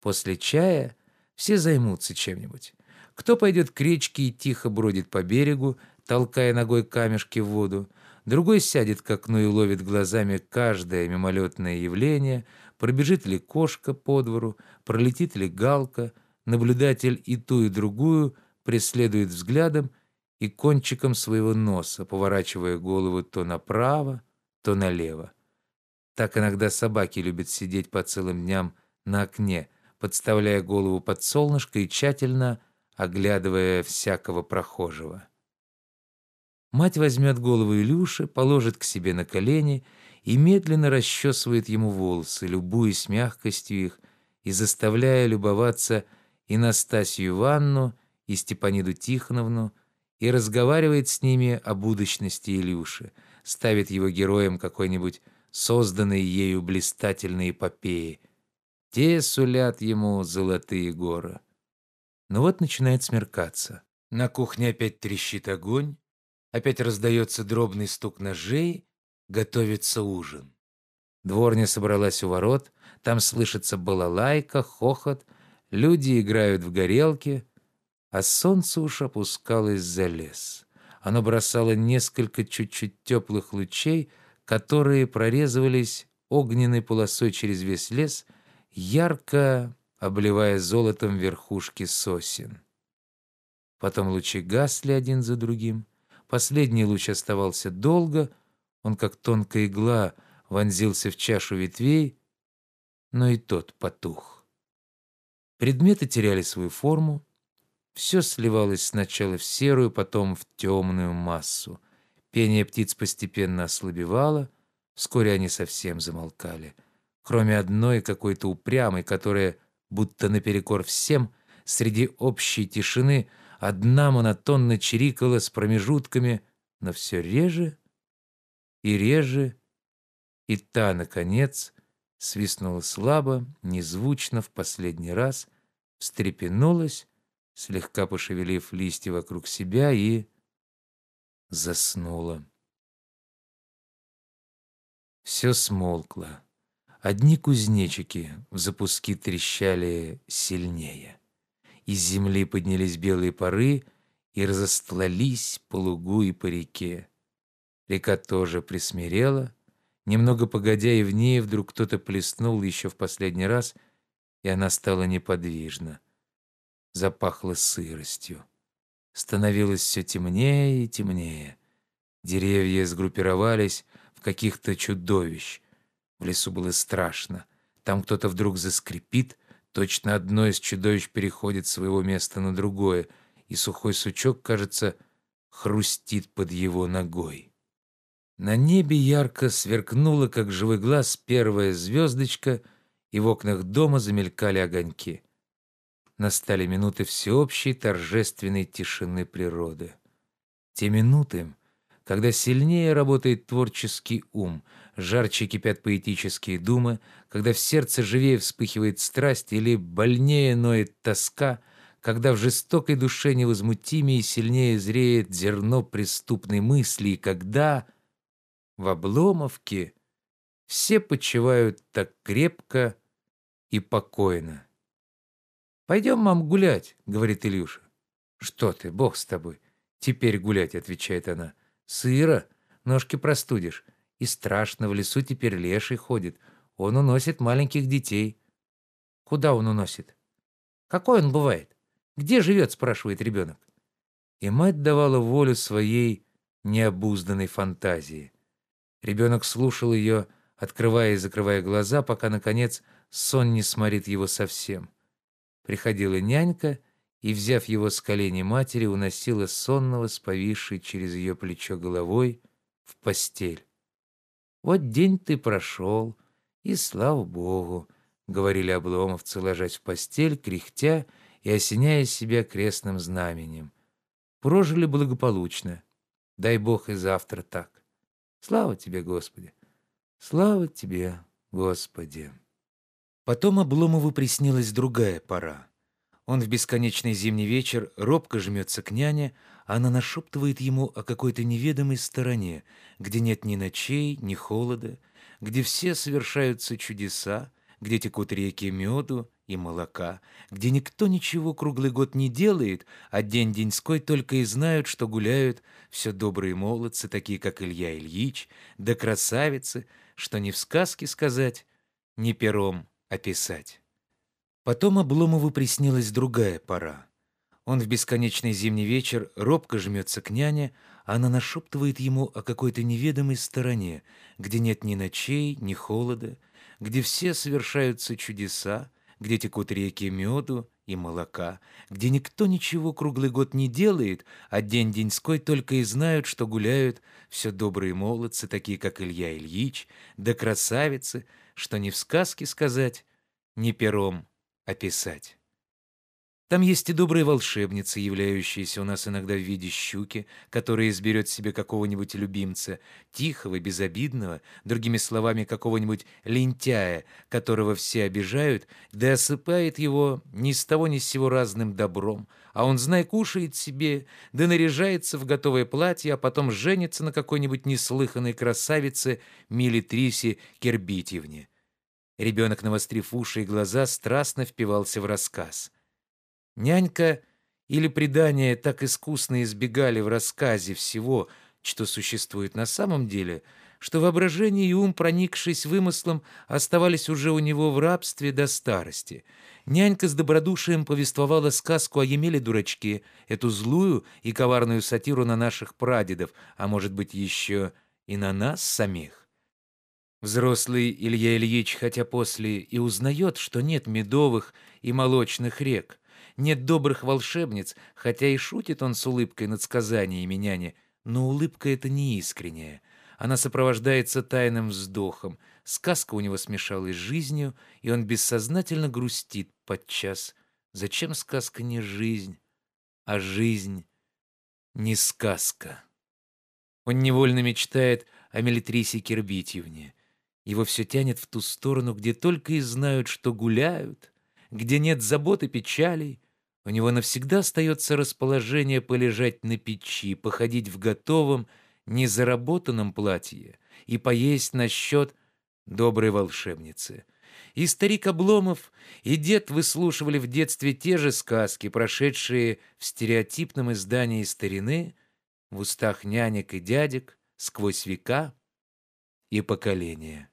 После чая все займутся чем-нибудь. Кто пойдет к речке и тихо бродит по берегу, толкая ногой камешки в воду, другой сядет к окну и ловит глазами каждое мимолетное явление, пробежит ли кошка по двору, пролетит ли галка, наблюдатель и ту, и другую преследует взглядом и кончиком своего носа, поворачивая голову то направо, то налево. Так иногда собаки любят сидеть по целым дням на окне, подставляя голову под солнышко и тщательно оглядывая всякого прохожего. Мать возьмет голову Илюши, положит к себе на колени и медленно расчесывает ему волосы, любуясь мягкостью их и заставляя любоваться и Настасью Ивановну, и Степаниду Тихоновну, и разговаривает с ними о будущности Илюши, ставит его героем какой-нибудь созданной ею блистательной эпопеи. Те сулят ему золотые горы. Но вот начинает смеркаться. На кухне опять трещит огонь, опять раздается дробный стук ножей, готовится ужин. Дворня собралась у ворот, там слышится балалайка, хохот, люди играют в горелки, а солнце уж опускалось за лес. Оно бросало несколько чуть-чуть теплых лучей, которые прорезывались огненной полосой через весь лес, ярко обливая золотом верхушки сосен. Потом лучи гасли один за другим. Последний луч оставался долго, он, как тонкая игла, вонзился в чашу ветвей, но и тот потух. Предметы теряли свою форму, все сливалось сначала в серую, потом в темную массу. Пение птиц постепенно ослабевало, вскоре они совсем замолкали. Кроме одной какой-то упрямой, которая, будто наперекор всем, среди общей тишины, одна монотонно чирикала с промежутками, но все реже и реже, и та, наконец, свистнула слабо, незвучно в последний раз, встрепенулась, слегка пошевелив листья вокруг себя и заснула. Все смолкло. Одни кузнечики в запуски трещали сильнее. Из земли поднялись белые пары и разостлались по лугу и по реке. Река тоже присмирела. Немного погодя и в ней вдруг кто-то плеснул еще в последний раз, и она стала неподвижна запахло сыростью. Становилось все темнее и темнее. Деревья сгруппировались в каких-то чудовищ. В лесу было страшно. Там кто-то вдруг заскрипит, точно одно из чудовищ переходит своего места на другое, и сухой сучок, кажется, хрустит под его ногой. На небе ярко сверкнула, как живой глаз, первая звездочка, и в окнах дома замелькали огоньки настали минуты всеобщей торжественной тишины природы. Те минуты, когда сильнее работает творческий ум, жарче кипят поэтические думы, когда в сердце живее вспыхивает страсть или больнее ноет тоска, когда в жестокой душе невозмутимее и сильнее зреет зерно преступной мысли, и когда в Обломовке все почивают так крепко и покойно. «Пойдем, мам, гулять», — говорит Илюша. «Что ты, бог с тобой. Теперь гулять», — отвечает она. «Сыро, ножки простудишь. И страшно, в лесу теперь леший ходит. Он уносит маленьких детей». «Куда он уносит?» «Какой он бывает? Где живет?» — спрашивает ребенок. И мать давала волю своей необузданной фантазии. Ребенок слушал ее, открывая и закрывая глаза, пока, наконец, сон не сморит его совсем. Приходила нянька и, взяв его с колени матери, уносила сонного с повисшей через ее плечо головой в постель. «Вот день ты прошел, и слава Богу!» — говорили обломовцы, ложась в постель, кряхтя и осеняя себя крестным знаменем. Прожили благополучно. Дай Бог и завтра так. Слава тебе, Господи! Слава тебе, Господи! Потом Обломову приснилась другая пора. Он в бесконечный зимний вечер робко жмется к няне, а она нашептывает ему о какой-то неведомой стороне, где нет ни ночей, ни холода, где все совершаются чудеса, где текут реки меду и молока, где никто ничего круглый год не делает, а день-деньской только и знают, что гуляют все добрые молодцы, такие как Илья Ильич, да красавицы, что ни в сказке сказать, ни пером описать. Потом Обломову приснилась другая пора. Он в бесконечный зимний вечер робко жмется к няне, а она нашептывает ему о какой-то неведомой стороне, где нет ни ночей, ни холода, где все совершаются чудеса, где текут реки меду и молока, где никто ничего круглый год не делает, а день-деньской только и знают, что гуляют все добрые молодцы, такие как Илья Ильич, да красавицы, что ни в сказке сказать, ни пером описать. Там есть и добрые волшебницы, являющиеся у нас иногда в виде щуки, которая изберет себе какого-нибудь любимца, тихого, безобидного, другими словами, какого-нибудь лентяя, которого все обижают, да осыпает его ни с того ни с сего разным добром, а он, знай, кушает себе, да наряжается в готовое платье, а потом женится на какой-нибудь неслыханной красавице Милитрисе Кербитьевне. Ребенок, навострив уши и глаза, страстно впивался в рассказ — Нянька или предания так искусно избегали в рассказе всего, что существует на самом деле, что воображение и ум, проникшись вымыслом, оставались уже у него в рабстве до старости. Нянька с добродушием повествовала сказку о Емеле-дурачке, эту злую и коварную сатиру на наших прадедов, а может быть еще и на нас самих. Взрослый Илья Ильич, хотя после и узнает, что нет медовых и молочных рек, нет добрых волшебниц, хотя и шутит он с улыбкой над сказаниями няни, но улыбка эта не искренняя. Она сопровождается тайным вздохом. Сказка у него смешалась с жизнью, и он бессознательно грустит подчас. Зачем сказка не жизнь, а жизнь не сказка? Он невольно мечтает о Мелитрисе Кирбитьевне. Его все тянет в ту сторону, где только и знают, что гуляют, где нет забот и печалей, у него навсегда остается расположение полежать на печи, походить в готовом, незаработанном платье и поесть на счет доброй волшебницы. И старик Обломов, и дед выслушивали в детстве те же сказки, прошедшие в стереотипном издании старины, в устах нянек и дядек, сквозь века и поколения.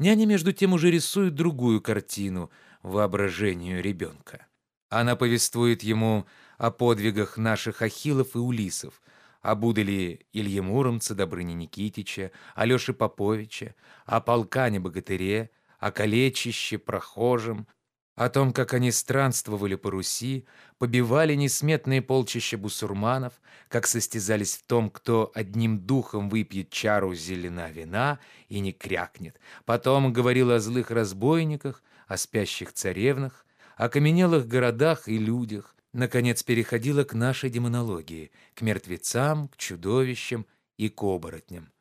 Няня, между тем, уже рисует другую картину воображению ребенка. Она повествует ему о подвигах наших Ахиллов и Улисов, об удале Илье Муромца, Добрыни Никитича, Алёше Поповича, о полкане-богатыре, о калечище, прохожем, о том, как они странствовали по Руси, побивали несметные полчища бусурманов, как состязались в том, кто одним духом выпьет чару зелена вина и не крякнет. Потом говорил о злых разбойниках, о спящих царевнах, окаменелых городах и людях, наконец переходила к нашей демонологии, к мертвецам, к чудовищам и к оборотням.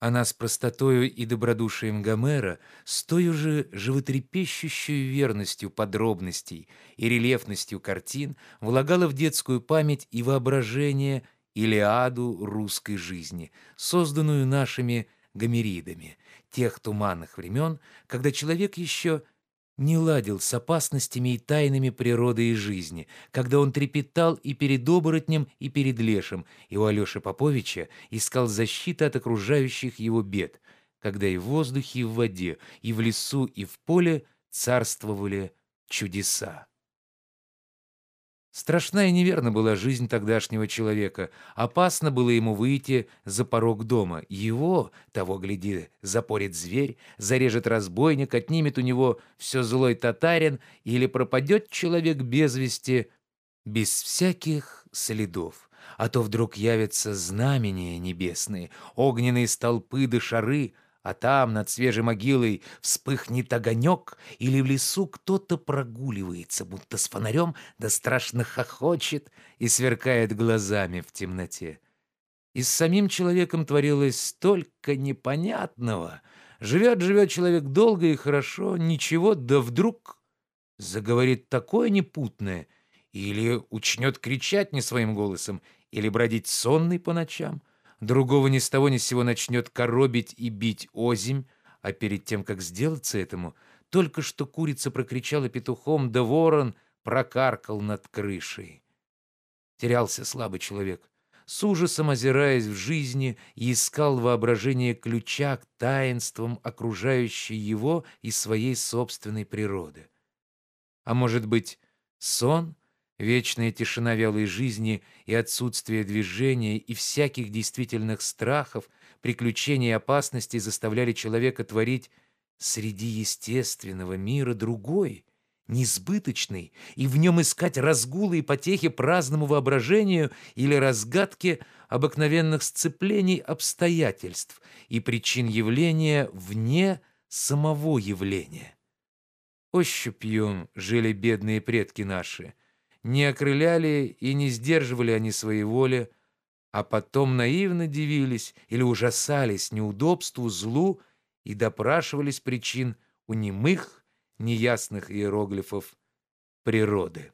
Она с простотою и добродушием Гомера, с той же животрепещущей верностью подробностей и рельефностью картин влагала в детскую память и воображение Илиаду русской жизни, созданную нашими гомеридами, тех туманных времен, когда человек еще не ладил с опасностями и тайнами природы и жизни, когда он трепетал и перед оборотнем, и перед лешим, и у Алеши Поповича искал защиты от окружающих его бед, когда и в воздухе, и в воде, и в лесу, и в поле царствовали чудеса. Страшна и неверна была жизнь тогдашнего человека. Опасно было ему выйти за порог дома. Его, того гляди, запорит зверь, зарежет разбойник, отнимет у него все злой татарин или пропадет человек без вести, без всяких следов. А то вдруг явятся знамения небесные, огненные столпы да шары — а там, над свежей могилой, вспыхнет огонек, или в лесу кто-то прогуливается, будто с фонарем, да страшно хохочет и сверкает глазами в темноте. И с самим человеком творилось столько непонятного. Живет-живет человек долго и хорошо, ничего, да вдруг заговорит такое непутное, или учнет кричать не своим голосом, или бродить сонный по ночам — другого ни с того ни с сего начнет коробить и бить озимь, а перед тем, как сделаться этому, только что курица прокричала петухом, да ворон прокаркал над крышей. Терялся слабый человек, с ужасом озираясь в жизни и искал воображение ключа к таинствам окружающей его и своей собственной природы. А может быть, сон — Вечная тишина вялой жизни и отсутствие движения и всяких действительных страхов, приключений и опасностей заставляли человека творить среди естественного мира другой, несбыточный, и в нем искать разгулы и потехи праздному воображению или разгадки обыкновенных сцеплений обстоятельств и причин явления вне самого явления. Ощупью жили бедные предки наши, не окрыляли и не сдерживали они своей воли, а потом наивно дивились или ужасались неудобству, злу и допрашивались причин у немых, неясных иероглифов природы.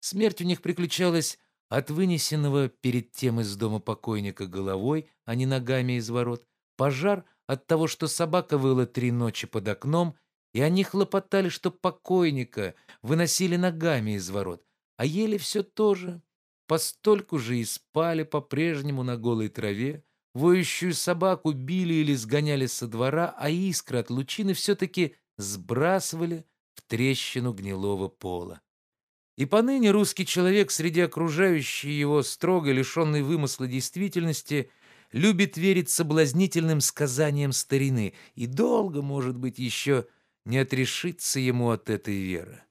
Смерть у них приключалась от вынесенного перед тем из дома покойника головой, а не ногами из ворот, пожар от того, что собака выла три ночи под окном, и они хлопотали, что покойника выносили ногами из ворот, а ели все то же, постольку же и спали по-прежнему на голой траве, воющую собаку били или сгоняли со двора, а искры от лучины все-таки сбрасывали в трещину гнилого пола. И поныне русский человек среди окружающей его строго лишенной вымысла действительности любит верить соблазнительным сказаниям старины и долго, может быть, еще не отрешиться ему от этой веры.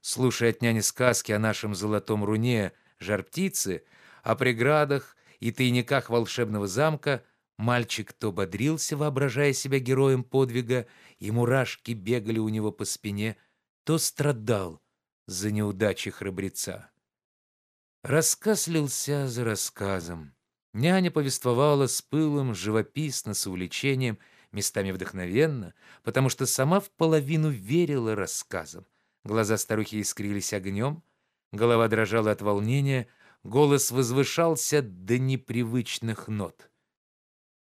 Слушая от няни сказки о нашем золотом руне, жар-птицы, о преградах и тайниках волшебного замка, мальчик то бодрился, воображая себя героем подвига, и мурашки бегали у него по спине, то страдал за неудачи храбреца. Рассказ лился за рассказом. Няня повествовала с пылом, живописно, с увлечением, местами вдохновенно, потому что сама в половину верила рассказам. Глаза старухи искрились огнем, голова дрожала от волнения, голос возвышался до непривычных нот.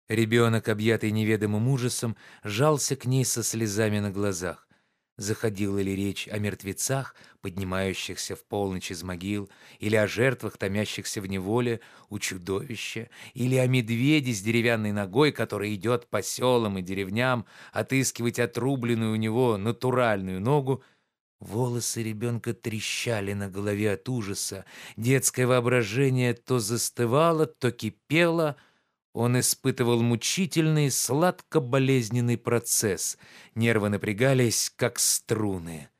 Ребенок, объятый неведомым ужасом, жался к ней со слезами на глазах. Заходила ли речь о мертвецах, поднимающихся в полночь из могил, или о жертвах, томящихся в неволе у чудовища, или о медведе с деревянной ногой, который идет по селам и деревням отыскивать отрубленную у него натуральную ногу, Волосы ребенка трещали на голове от ужаса. Детское воображение то застывало, то кипело. Он испытывал мучительный, сладко-болезненный процесс. Нервы напрягались, как струны.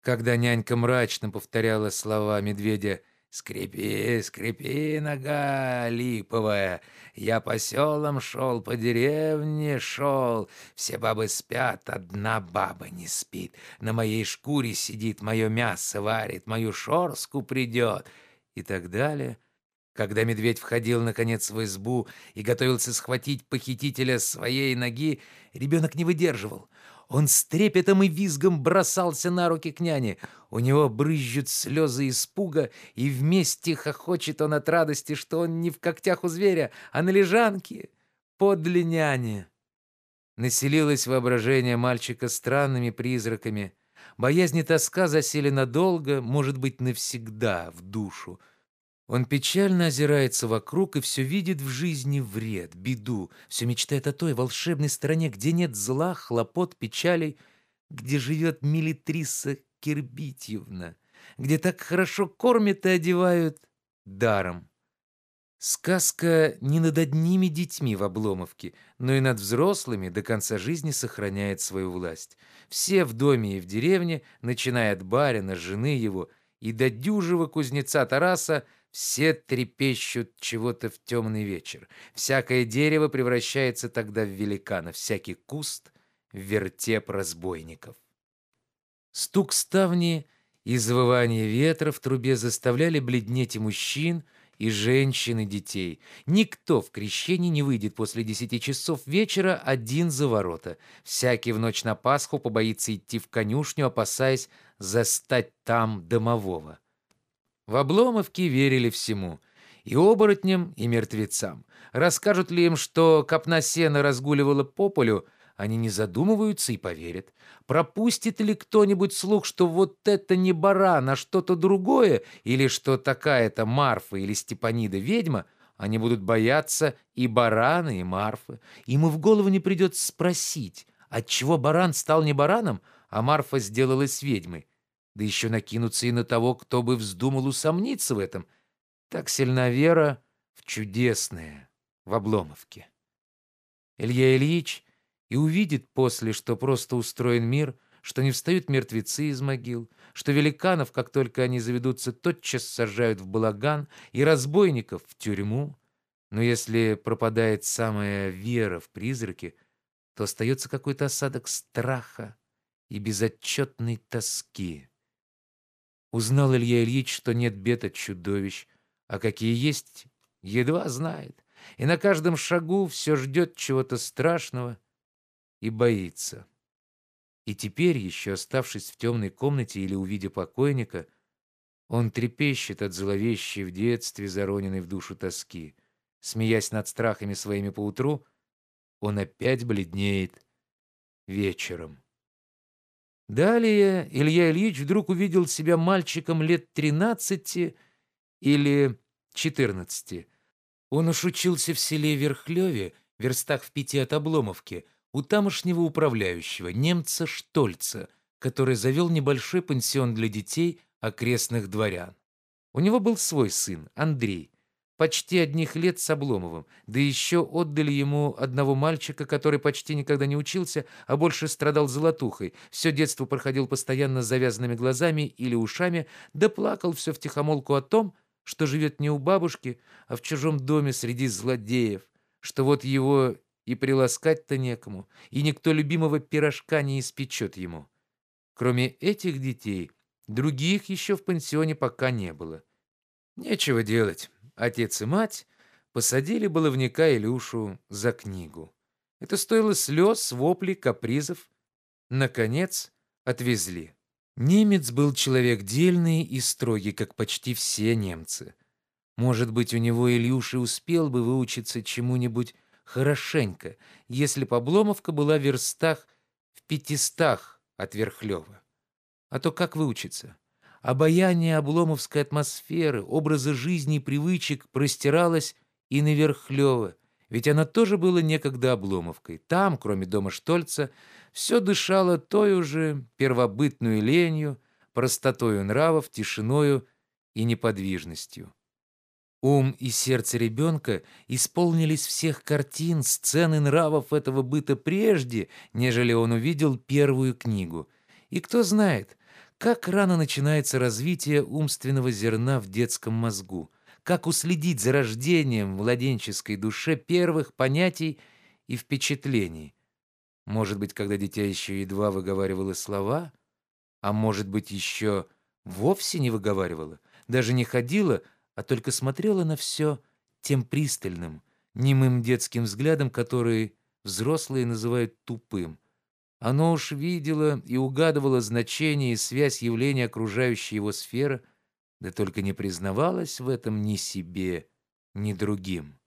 Когда нянька мрачно повторяла слова медведя «Скрипи, скрипи, нога липовая, я по селам шел, по деревне шел, все бабы спят, одна баба не спит, на моей шкуре сидит, мое мясо варит, мою шорстку придет» и так далее. Когда медведь входил, наконец, в избу и готовился схватить похитителя своей ноги, ребенок не выдерживал. Он с трепетом и визгом бросался на руки к няне. У него брызжут слезы испуга, и вместе хохочет он от радости, что он не в когтях у зверя, а на лежанке подле няни. Населилось воображение мальчика странными призраками. Боязнь и тоска засели надолго, может быть, навсегда в душу. Он печально озирается вокруг и все видит в жизни вред, беду, все мечтает о той волшебной стране, где нет зла, хлопот, печалей, где живет Милитриса Кирбитьевна, где так хорошо кормят и одевают даром. Сказка не над одними детьми в Обломовке, но и над взрослыми до конца жизни сохраняет свою власть. Все в доме и в деревне, начиная от барина, жены его и до дюжего кузнеца Тараса, все трепещут чего-то в темный вечер. Всякое дерево превращается тогда в великана, всякий куст — в вертеп разбойников. Стук ставни и завывание ветра в трубе заставляли бледнеть и мужчин, и женщин, и детей. Никто в крещении не выйдет после десяти часов вечера один за ворота. Всякий в ночь на Пасху побоится идти в конюшню, опасаясь застать там домового. В Обломовке верили всему — и оборотням, и мертвецам. Расскажут ли им, что копна сена разгуливала по полю, они не задумываются и поверят. Пропустит ли кто-нибудь слух, что вот это не баран, а что-то другое, или что такая-то Марфа или Степанида ведьма, они будут бояться и барана, и Марфы. Им и в голову не придет спросить, отчего баран стал не бараном, а Марфа сделалась ведьмой да еще накинуться и на того, кто бы вздумал усомниться в этом. Так сильна вера в чудесное, в Обломовке. Илья Ильич и увидит после, что просто устроен мир, что не встают мертвецы из могил, что великанов, как только они заведутся, тотчас сажают в балаган и разбойников в тюрьму. Но если пропадает самая вера в призраки, то остается какой-то осадок страха и безотчетной тоски. Узнал Илья Ильич, что нет бед от чудовищ, а какие есть, едва знает, и на каждом шагу все ждет чего-то страшного и боится. И теперь, еще оставшись в темной комнате или увидя покойника, он трепещет от зловещей в детстве зароненной в душу тоски. Смеясь над страхами своими поутру, он опять бледнеет вечером. Далее Илья Ильич вдруг увидел себя мальчиком лет тринадцати или четырнадцати. Он уж учился в селе Верхлёве, верстах в пяти от Обломовки, у тамошнего управляющего, немца Штольца, который завел небольшой пансион для детей окрестных дворян. У него был свой сын, Андрей, почти одних лет с Обломовым, да еще отдали ему одного мальчика, который почти никогда не учился, а больше страдал золотухой, все детство проходил постоянно с завязанными глазами или ушами, да плакал все втихомолку о том, что живет не у бабушки, а в чужом доме среди злодеев, что вот его и приласкать-то некому, и никто любимого пирожка не испечет ему. Кроме этих детей, других еще в пансионе пока не было. Нечего делать. Отец и мать посадили баловника Илюшу за книгу. Это стоило слез, воплей, капризов. Наконец, отвезли. Немец был человек дельный и строгий, как почти все немцы. Может быть, у него Илюша успел бы выучиться чему-нибудь хорошенько, если б Обломовка была в верстах в пятистах от Верхлёва. А то как выучиться? Обаяние обломовской атмосферы, образа жизни и привычек простиралось и на Верхлёво, ведь она тоже была некогда Обломовкой. Там, кроме дома Штольца, все дышало той уже первобытную ленью, простотою нравов, тишиною и неподвижностью. Ум и сердце ребенка исполнились всех картин, сцен и нравов этого быта прежде, нежели он увидел первую книгу. И кто знает, как рано начинается развитие умственного зерна в детском мозгу? Как уследить за рождением в младенческой душе первых понятий и впечатлений? Может быть, когда дитя еще едва выговаривало слова? А может быть, еще вовсе не выговаривало? Даже не ходила, а только смотрела на все тем пристальным, немым детским взглядом, который взрослые называют тупым – оно уж видело и угадывало значение и связь явления окружающей его сферы, да только не признавалось в этом ни себе, ни другим.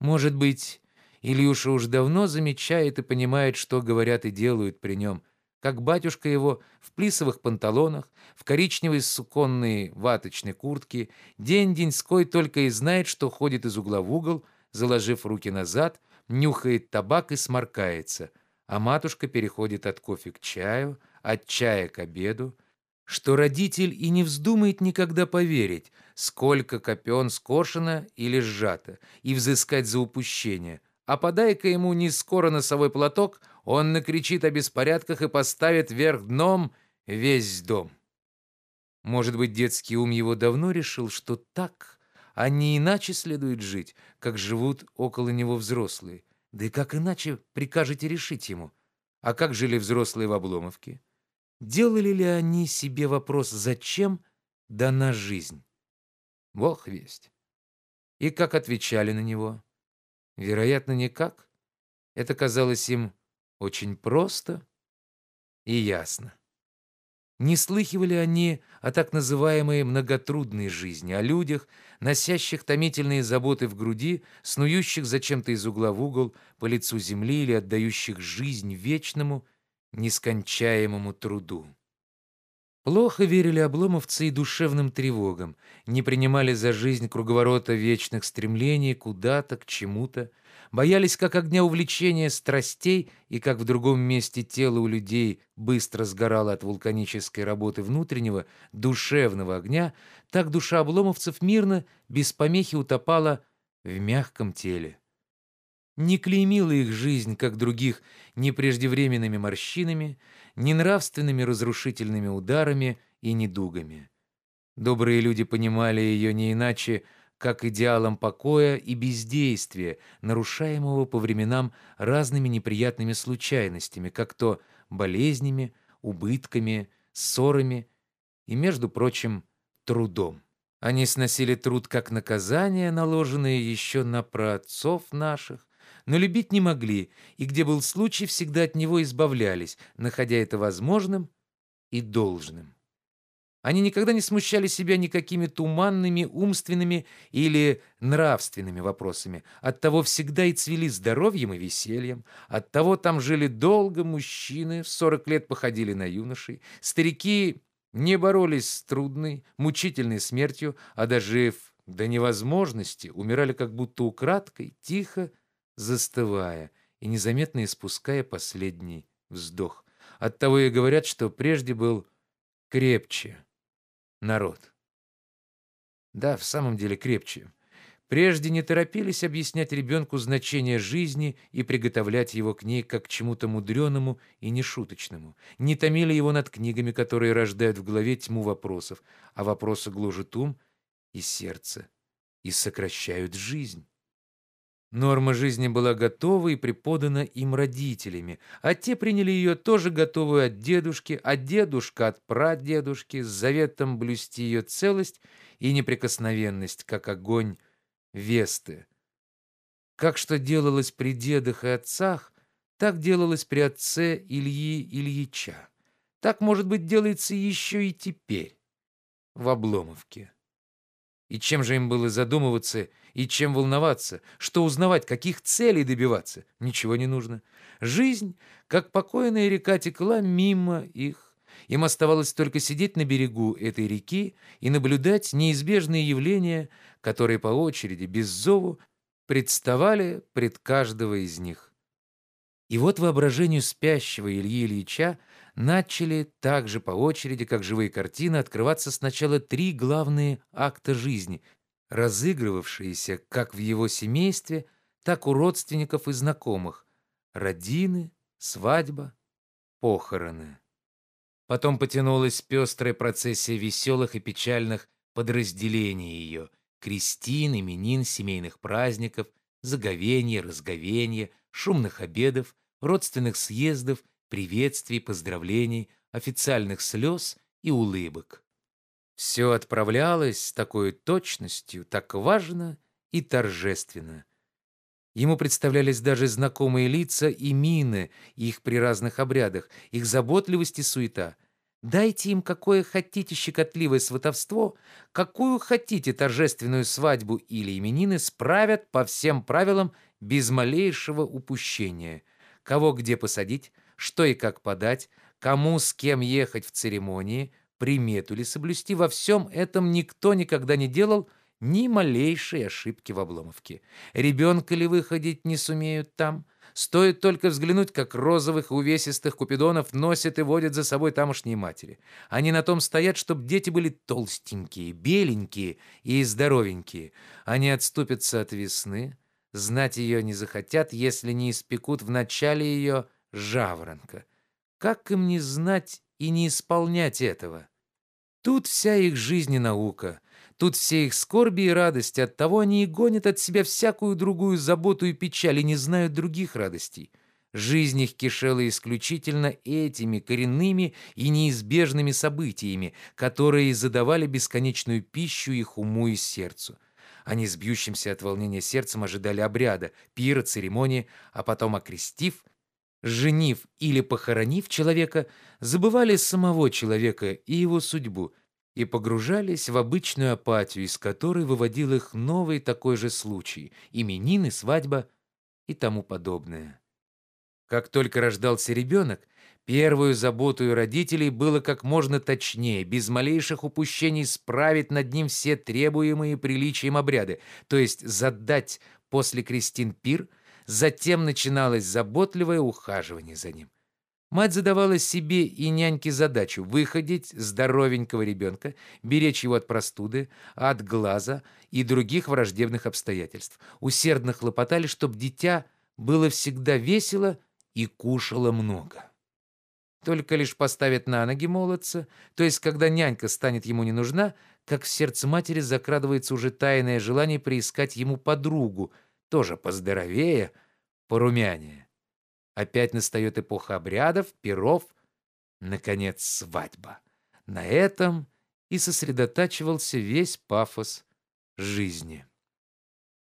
Может быть, Ильюша уж давно замечает и понимает, что говорят и делают при нем, как батюшка его в плисовых панталонах, в коричневой суконной ваточной куртке, день-деньской только и знает, что ходит из угла в угол, заложив руки назад, нюхает табак и сморкается — а матушка переходит от кофе к чаю, от чая к обеду, что родитель и не вздумает никогда поверить, сколько копен скошено или сжато, и взыскать за упущение. А подай-ка ему не скоро носовой платок, он накричит о беспорядках и поставит вверх дном весь дом. Может быть, детский ум его давно решил, что так, а не иначе следует жить, как живут около него взрослые, да и как иначе прикажете решить ему? А как жили взрослые в Обломовке? Делали ли они себе вопрос, зачем дана жизнь? Бог весть. И как отвечали на него? Вероятно, никак. Это казалось им очень просто и ясно. Не слыхивали они о так называемой многотрудной жизни, о людях, носящих томительные заботы в груди, снующих зачем-то из угла в угол по лицу земли или отдающих жизнь вечному, нескончаемому труду. Плохо верили обломовцы и душевным тревогам, не принимали за жизнь круговорота вечных стремлений куда-то, к чему-то, боялись как огня увлечения страстей и как в другом месте тело у людей быстро сгорало от вулканической работы внутреннего, душевного огня, так душа обломовцев мирно, без помехи утопала в мягком теле. не клеймила их жизнь, как других, ни преждевременными морщинами, ни нравственными разрушительными ударами и недугами. Добрые люди понимали ее не иначе, как идеалом покоя и бездействия, нарушаемого по временам разными неприятными случайностями, как то болезнями, убытками, ссорами и, между прочим, трудом. Они сносили труд как наказание, наложенное еще на праотцов наших, но любить не могли, и где был случай, всегда от него избавлялись, находя это возможным и должным. Они никогда не смущали себя никакими туманными, умственными или нравственными вопросами. Оттого всегда и цвели здоровьем и весельем. Оттого там жили долго мужчины, в сорок лет походили на юношей. Старики не боролись с трудной, мучительной смертью, а дожив до невозможности, умирали как будто украдкой, тихо, застывая и незаметно испуская последний вздох. Оттого и говорят, что прежде был крепче народ. Да, в самом деле крепче. Прежде не торопились объяснять ребенку значение жизни и приготовлять его к ней как к чему-то мудреному и нешуточному. Не томили его над книгами, которые рождают в голове тьму вопросов, а вопросы гложут ум и сердце и сокращают жизнь. Норма жизни была готова и преподана им родителями, а те приняли ее тоже готовую от дедушки, а дедушка от прадедушки с заветом блюсти ее целость и неприкосновенность, как огонь Весты. Как что делалось при дедах и отцах, так делалось при отце Ильи Ильича. Так, может быть, делается еще и теперь, в Обломовке. И чем же им было задумываться и чем волноваться? Что узнавать, каких целей добиваться? Ничего не нужно. Жизнь, как покойная река, текла мимо их. Им оставалось только сидеть на берегу этой реки и наблюдать неизбежные явления, которые по очереди, без зову, представали пред каждого из них. И вот воображению спящего Ильи Ильича начали также по очереди, как живые картины, открываться сначала три главные акта жизни, разыгрывавшиеся как в его семействе, так у родственников и знакомых – родины, свадьба, похороны. Потом потянулась пестрая процессия веселых и печальных подразделений ее – крестин, именин, семейных праздников, заговенья, разговенья, шумных обедов, родственных съездов, приветствий, поздравлений, официальных слез и улыбок. Все отправлялось с такой точностью, так важно и торжественно. Ему представлялись даже знакомые лица и мины их при разных обрядах, их заботливость и суета. Дайте им какое хотите щекотливое сватовство, какую хотите торжественную свадьбу или именины, справят по всем правилам без малейшего упущения. Кого где посадить, что и как подать, кому с кем ехать в церемонии – примету ли соблюсти, во всем этом никто никогда не делал ни малейшей ошибки в обломовке. Ребенка ли выходить не сумеют там? Стоит только взглянуть, как розовых и увесистых купидонов носят и водят за собой тамошние матери. Они на том стоят, чтобы дети были толстенькие, беленькие и здоровенькие. Они отступятся от весны, знать ее не захотят, если не испекут в начале ее жаворонка. Как им не знать и не исполнять этого. Тут вся их жизнь и наука, тут все их скорби и радости, оттого они и гонят от себя всякую другую заботу и печаль и не знают других радостей. Жизнь их кишела исключительно этими коренными и неизбежными событиями, которые задавали бесконечную пищу их уму и сердцу. Они с бьющимся от волнения сердцем ожидали обряда, пира, церемонии, а потом, окрестив, женив или похоронив человека, забывали самого человека и его судьбу и погружались в обычную апатию, из которой выводил их новый такой же случай – именины, свадьба и тому подобное. Как только рождался ребенок, первую заботу родителей было как можно точнее, без малейших упущений справить над ним все требуемые приличием обряды, то есть задать после крестин пир – Затем начиналось заботливое ухаживание за ним. Мать задавала себе и няньке задачу выходить здоровенького ребенка, беречь его от простуды, от глаза и других враждебных обстоятельств. Усердно хлопотали, чтобы дитя было всегда весело и кушало много. Только лишь поставит на ноги молодца, то есть когда нянька станет ему не нужна, как в сердце матери закрадывается уже тайное желание приискать ему подругу, тоже поздоровее, порумянее. Опять настает эпоха обрядов, перов, наконец, свадьба. На этом и сосредотачивался весь пафос жизни.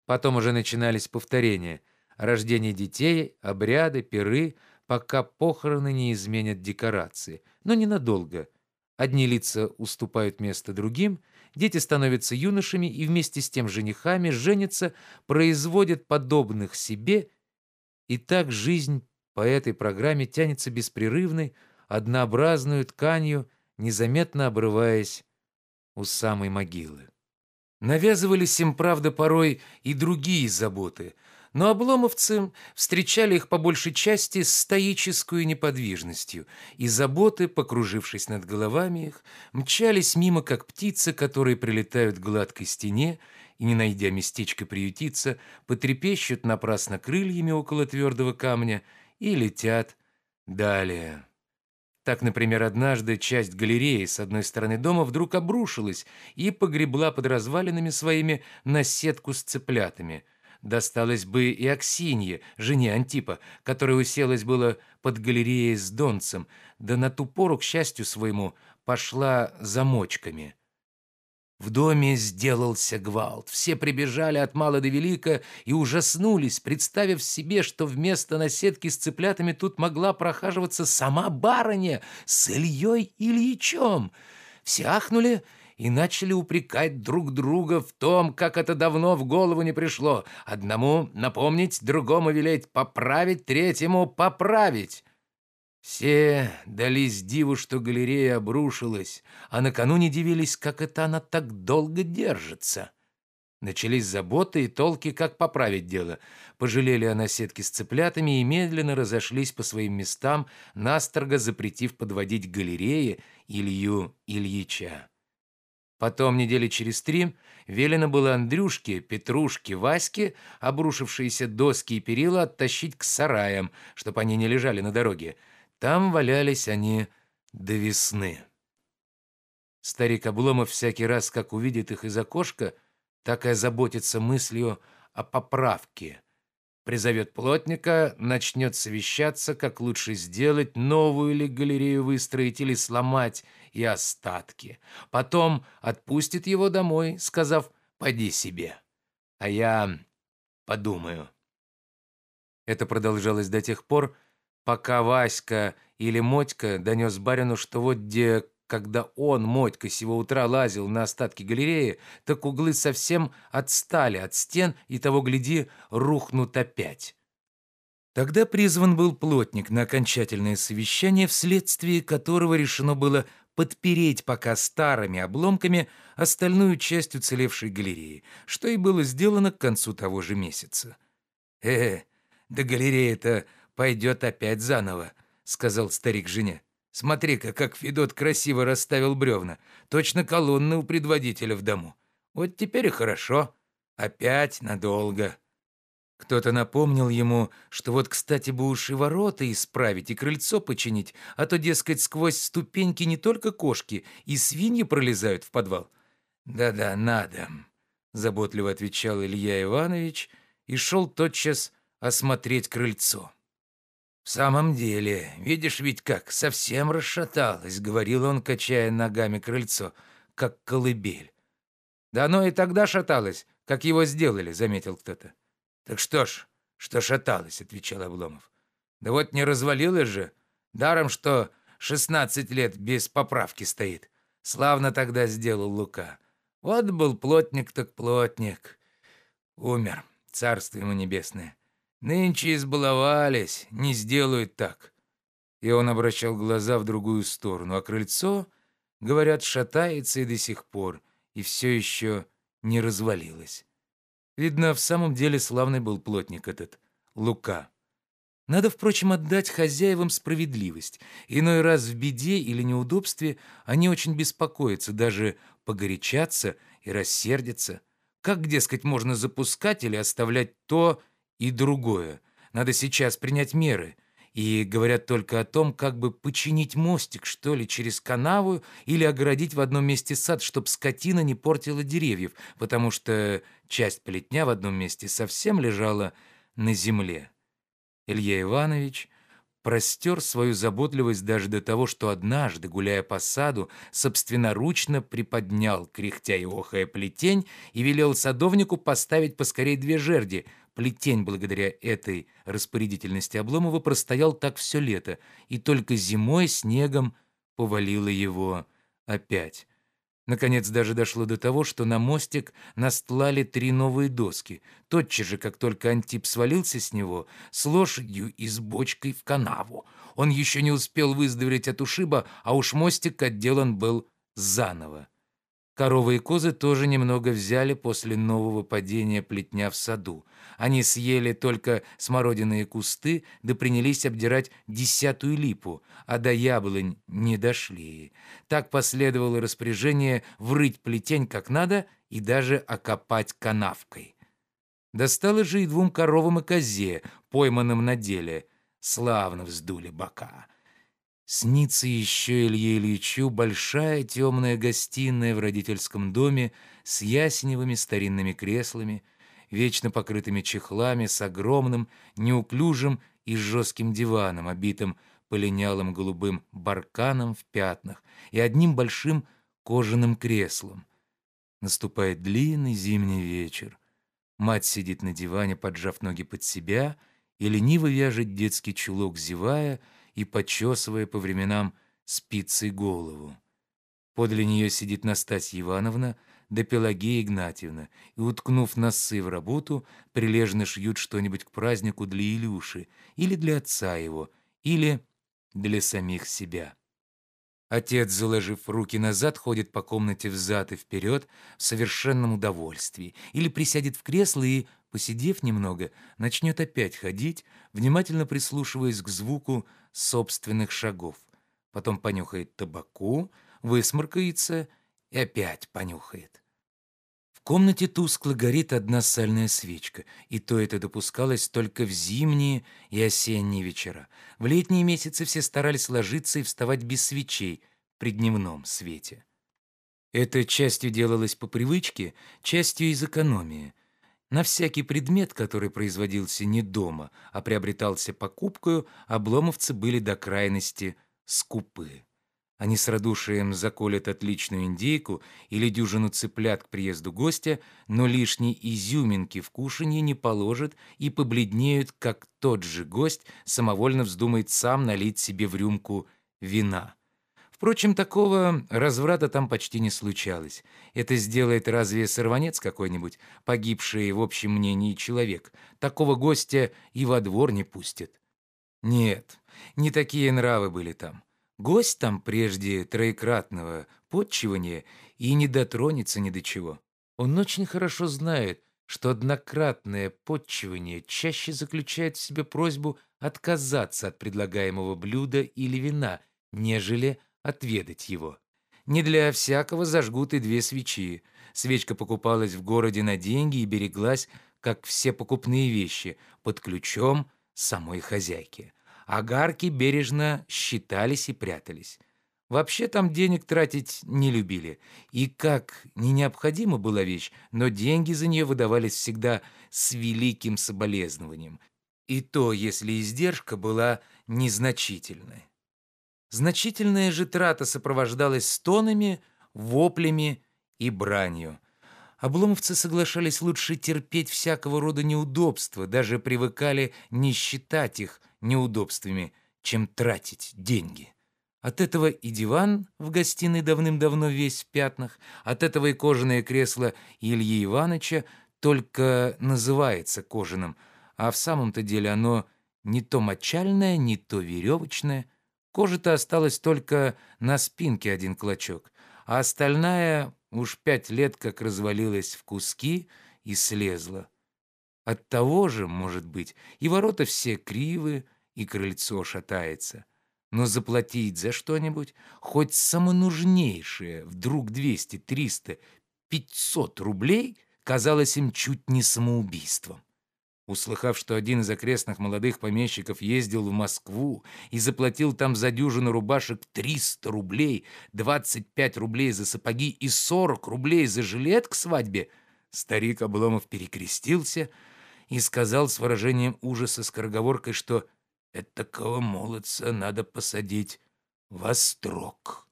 Потом уже начинались повторения. Рождение детей, обряды, пиры, пока похороны не изменят декорации. Но ненадолго. Одни лица уступают место другим, дети становятся юношами и вместе с тем женихами женятся, производят подобных себе, и так жизнь по этой программе тянется беспрерывной, однообразную тканью, незаметно обрываясь у самой могилы. Навязывались им, правда, порой и другие заботы, но обломовцы встречали их по большей части с стоической неподвижностью, и заботы, покружившись над головами их, мчались мимо, как птицы, которые прилетают к гладкой стене и, не найдя местечко приютиться, потрепещут напрасно крыльями около твердого камня и летят далее. Так, например, однажды часть галереи с одной стороны дома вдруг обрушилась и погребла под развалинами своими наседку с цыплятами. Досталось бы и Аксинье, жене Антипа, которая уселась было под галереей с Донцем, да на ту пору, к счастью своему, пошла за мочками. В доме сделался гвалт. Все прибежали от мала до велика и ужаснулись, представив себе, что вместо наседки с цыплятами тут могла прохаживаться сама барыня с Ильей Ильичом. Все ахнули и начали упрекать друг друга в том, как это давно в голову не пришло. Одному напомнить, другому велеть поправить, третьему поправить. Все дались диву, что галерея обрушилась, а накануне дивились, как это она так долго держится. Начались заботы и толки, как поправить дело. Пожалели о наседке с цыплятами и медленно разошлись по своим местам, настрого запретив подводить к галерее Илью Ильича. Потом, недели через три, велено было Андрюшке, Петрушке, Ваське обрушившиеся доски и перила оттащить к сараям, чтобы они не лежали на дороге. Там валялись они до весны. Старик Обломов всякий раз, как увидит их из окошка, так и озаботится мыслью о поправке. Призовет плотника, начнет совещаться, как лучше сделать, новую ли галерею выстроить или сломать и остатки. Потом отпустит его домой, сказав «поди себе». А я подумаю. Это продолжалось до тех пор, пока Васька или Мотька донес барину, что вот где, когда он, Мотька, сего утра лазил на остатки галереи, так углы совсем отстали от стен и того, гляди, рухнут опять. Тогда призван был плотник на окончательное совещание, вследствие которого решено было подпереть пока старыми обломками остальную часть уцелевшей галереи, что и было сделано к концу того же месяца. «Э, да галерея-то пойдет опять заново», — сказал старик жене. «Смотри-ка, как Федот красиво расставил бревна. Точно колонны у предводителя в дому. Вот теперь и хорошо. Опять надолго». Кто-то напомнил ему, что вот, кстати, бы уж и ворота исправить, и крыльцо починить, а то, дескать, сквозь ступеньки не только кошки, и свиньи пролезают в подвал. «Да-да, надо», — заботливо отвечал Илья Иванович и шел тотчас осмотреть крыльцо. «В самом деле, видишь ведь как, совсем расшаталось», — говорил он, качая ногами крыльцо, как колыбель. «Да оно и тогда шаталось, как его сделали», — заметил кто-то. «Так что ж, что шаталось», — отвечал Обломов. «Да вот не развалилось же. Даром, что шестнадцать лет без поправки стоит. Славно тогда сделал Лука. Вот был плотник так плотник. Умер, царство ему небесное. Нынче избаловались, не сделают так. И он обращал глаза в другую сторону, а крыльцо, говорят, шатается и до сих пор, и все еще не развалилось. Видно, в самом деле славный был плотник этот, Лука. Надо, впрочем, отдать хозяевам справедливость. Иной раз в беде или неудобстве они очень беспокоятся, даже погорячатся и рассердятся. Как, дескать, можно запускать или оставлять то, и другое. Надо сейчас принять меры. И говорят только о том, как бы починить мостик, что ли, через канаву или огородить в одном месте сад, чтобы скотина не портила деревьев, потому что часть плетня в одном месте совсем лежала на земле. Илья Иванович простер свою заботливость даже до того, что однажды, гуляя по саду, собственноручно приподнял, кряхтя и охая плетень, и велел садовнику поставить поскорей две жерди. Плетень, благодаря этой распорядительности Обломова, простоял так все лето, и только зимой снегом повалило его опять. Наконец даже дошло до того, что на мостик настлали три новые доски. Тотчас же, как только Антип свалился с него, с лошадью и с бочкой в канаву. Он еще не успел выздороветь от ушиба, а уж мостик отделан был заново. Коровы и козы тоже немного взяли после нового падения плетня в саду. Они съели только смородиные кусты, да принялись обдирать десятую липу, а до яблонь не дошли. Так последовало распоряжение врыть плетень как надо и даже окопать канавкой. Достало же и двум коровам и козе, пойманным на деле. Славно вздули бока. Снится еще Илье Ильичу большая темная гостиная в родительском доме с ясеневыми старинными креслами, вечно покрытыми чехлами, с огромным, неуклюжим и жестким диваном, обитым полинялым голубым барканом в пятнах и одним большим кожаным креслом. Наступает длинный зимний вечер. Мать сидит на диване, поджав ноги под себя, и лениво вяжет детский чулок, зевая, и почесывая по временам спицей голову. Подле нее сидит Настасья Ивановна да Пелагея Игнатьевна, и, уткнув носы в работу, прилежно шьют что-нибудь к празднику для Илюши, или для отца его, или для самих себя. Отец, заложив руки назад, ходит по комнате взад и вперед в совершенном удовольствии, или присядет в кресло и, посидев немного, начнет опять ходить, внимательно прислушиваясь к звуку собственных шагов. Потом понюхает табаку, высморкается и опять понюхает. В комнате тускло горит одна сальная свечка, и то это допускалось только в зимние и осенние вечера. В летние месяцы все старались ложиться и вставать без свечей при дневном свете. Это частью делалось по привычке, частью из экономии – на всякий предмет, который производился не дома, а приобретался покупкою, обломовцы были до крайности скупы. Они с радушием заколят отличную индейку или дюжину цыплят к приезду гостя, но лишней изюминки в кушанье не положат и побледнеют, как тот же гость самовольно вздумает сам налить себе в рюмку вина. Впрочем, такого разврата там почти не случалось. Это сделает разве сорванец какой-нибудь, погибший в общем мнении человек. Такого гостя и во двор не пустят. Нет, не такие нравы были там. Гость там прежде троекратного подчивания и не дотронется ни до чего. Он очень хорошо знает, что однократное подчивание чаще заключает в себе просьбу отказаться от предлагаемого блюда или вина, нежели отведать его. Не для всякого зажгут и две свечи. Свечка покупалась в городе на деньги и береглась, как все покупные вещи, под ключом самой хозяйки. Агарки бережно считались и прятались. Вообще там денег тратить не любили. И как не необходима была вещь, но деньги за нее выдавались всегда с великим соболезнованием. И то, если издержка была незначительной. Значительная же трата сопровождалась стонами, воплями и бранью. Обломовцы соглашались лучше терпеть всякого рода неудобства, даже привыкали не считать их неудобствами, чем тратить деньги. От этого и диван в гостиной давным-давно весь в пятнах, от этого и кожаное кресло Ильи Ивановича только называется кожаным, а в самом-то деле оно не то мочальное, не то веревочное, Кожи-то осталось только на спинке один клочок, а остальная уж пять лет как развалилась в куски и слезла. От того же, может быть, и ворота все кривы, и крыльцо шатается. Но заплатить за что-нибудь, хоть самонужнейшее, вдруг 200, 300, 500 рублей, казалось им чуть не самоубийством. Услыхав, что один из окрестных молодых помещиков ездил в Москву и заплатил там за дюжину рубашек 300 рублей, 25 рублей за сапоги и 40 рублей за жилет к свадьбе, старик Обломов перекрестился и сказал с выражением ужаса скороговоркой, что «этакого молодца надо посадить во строк».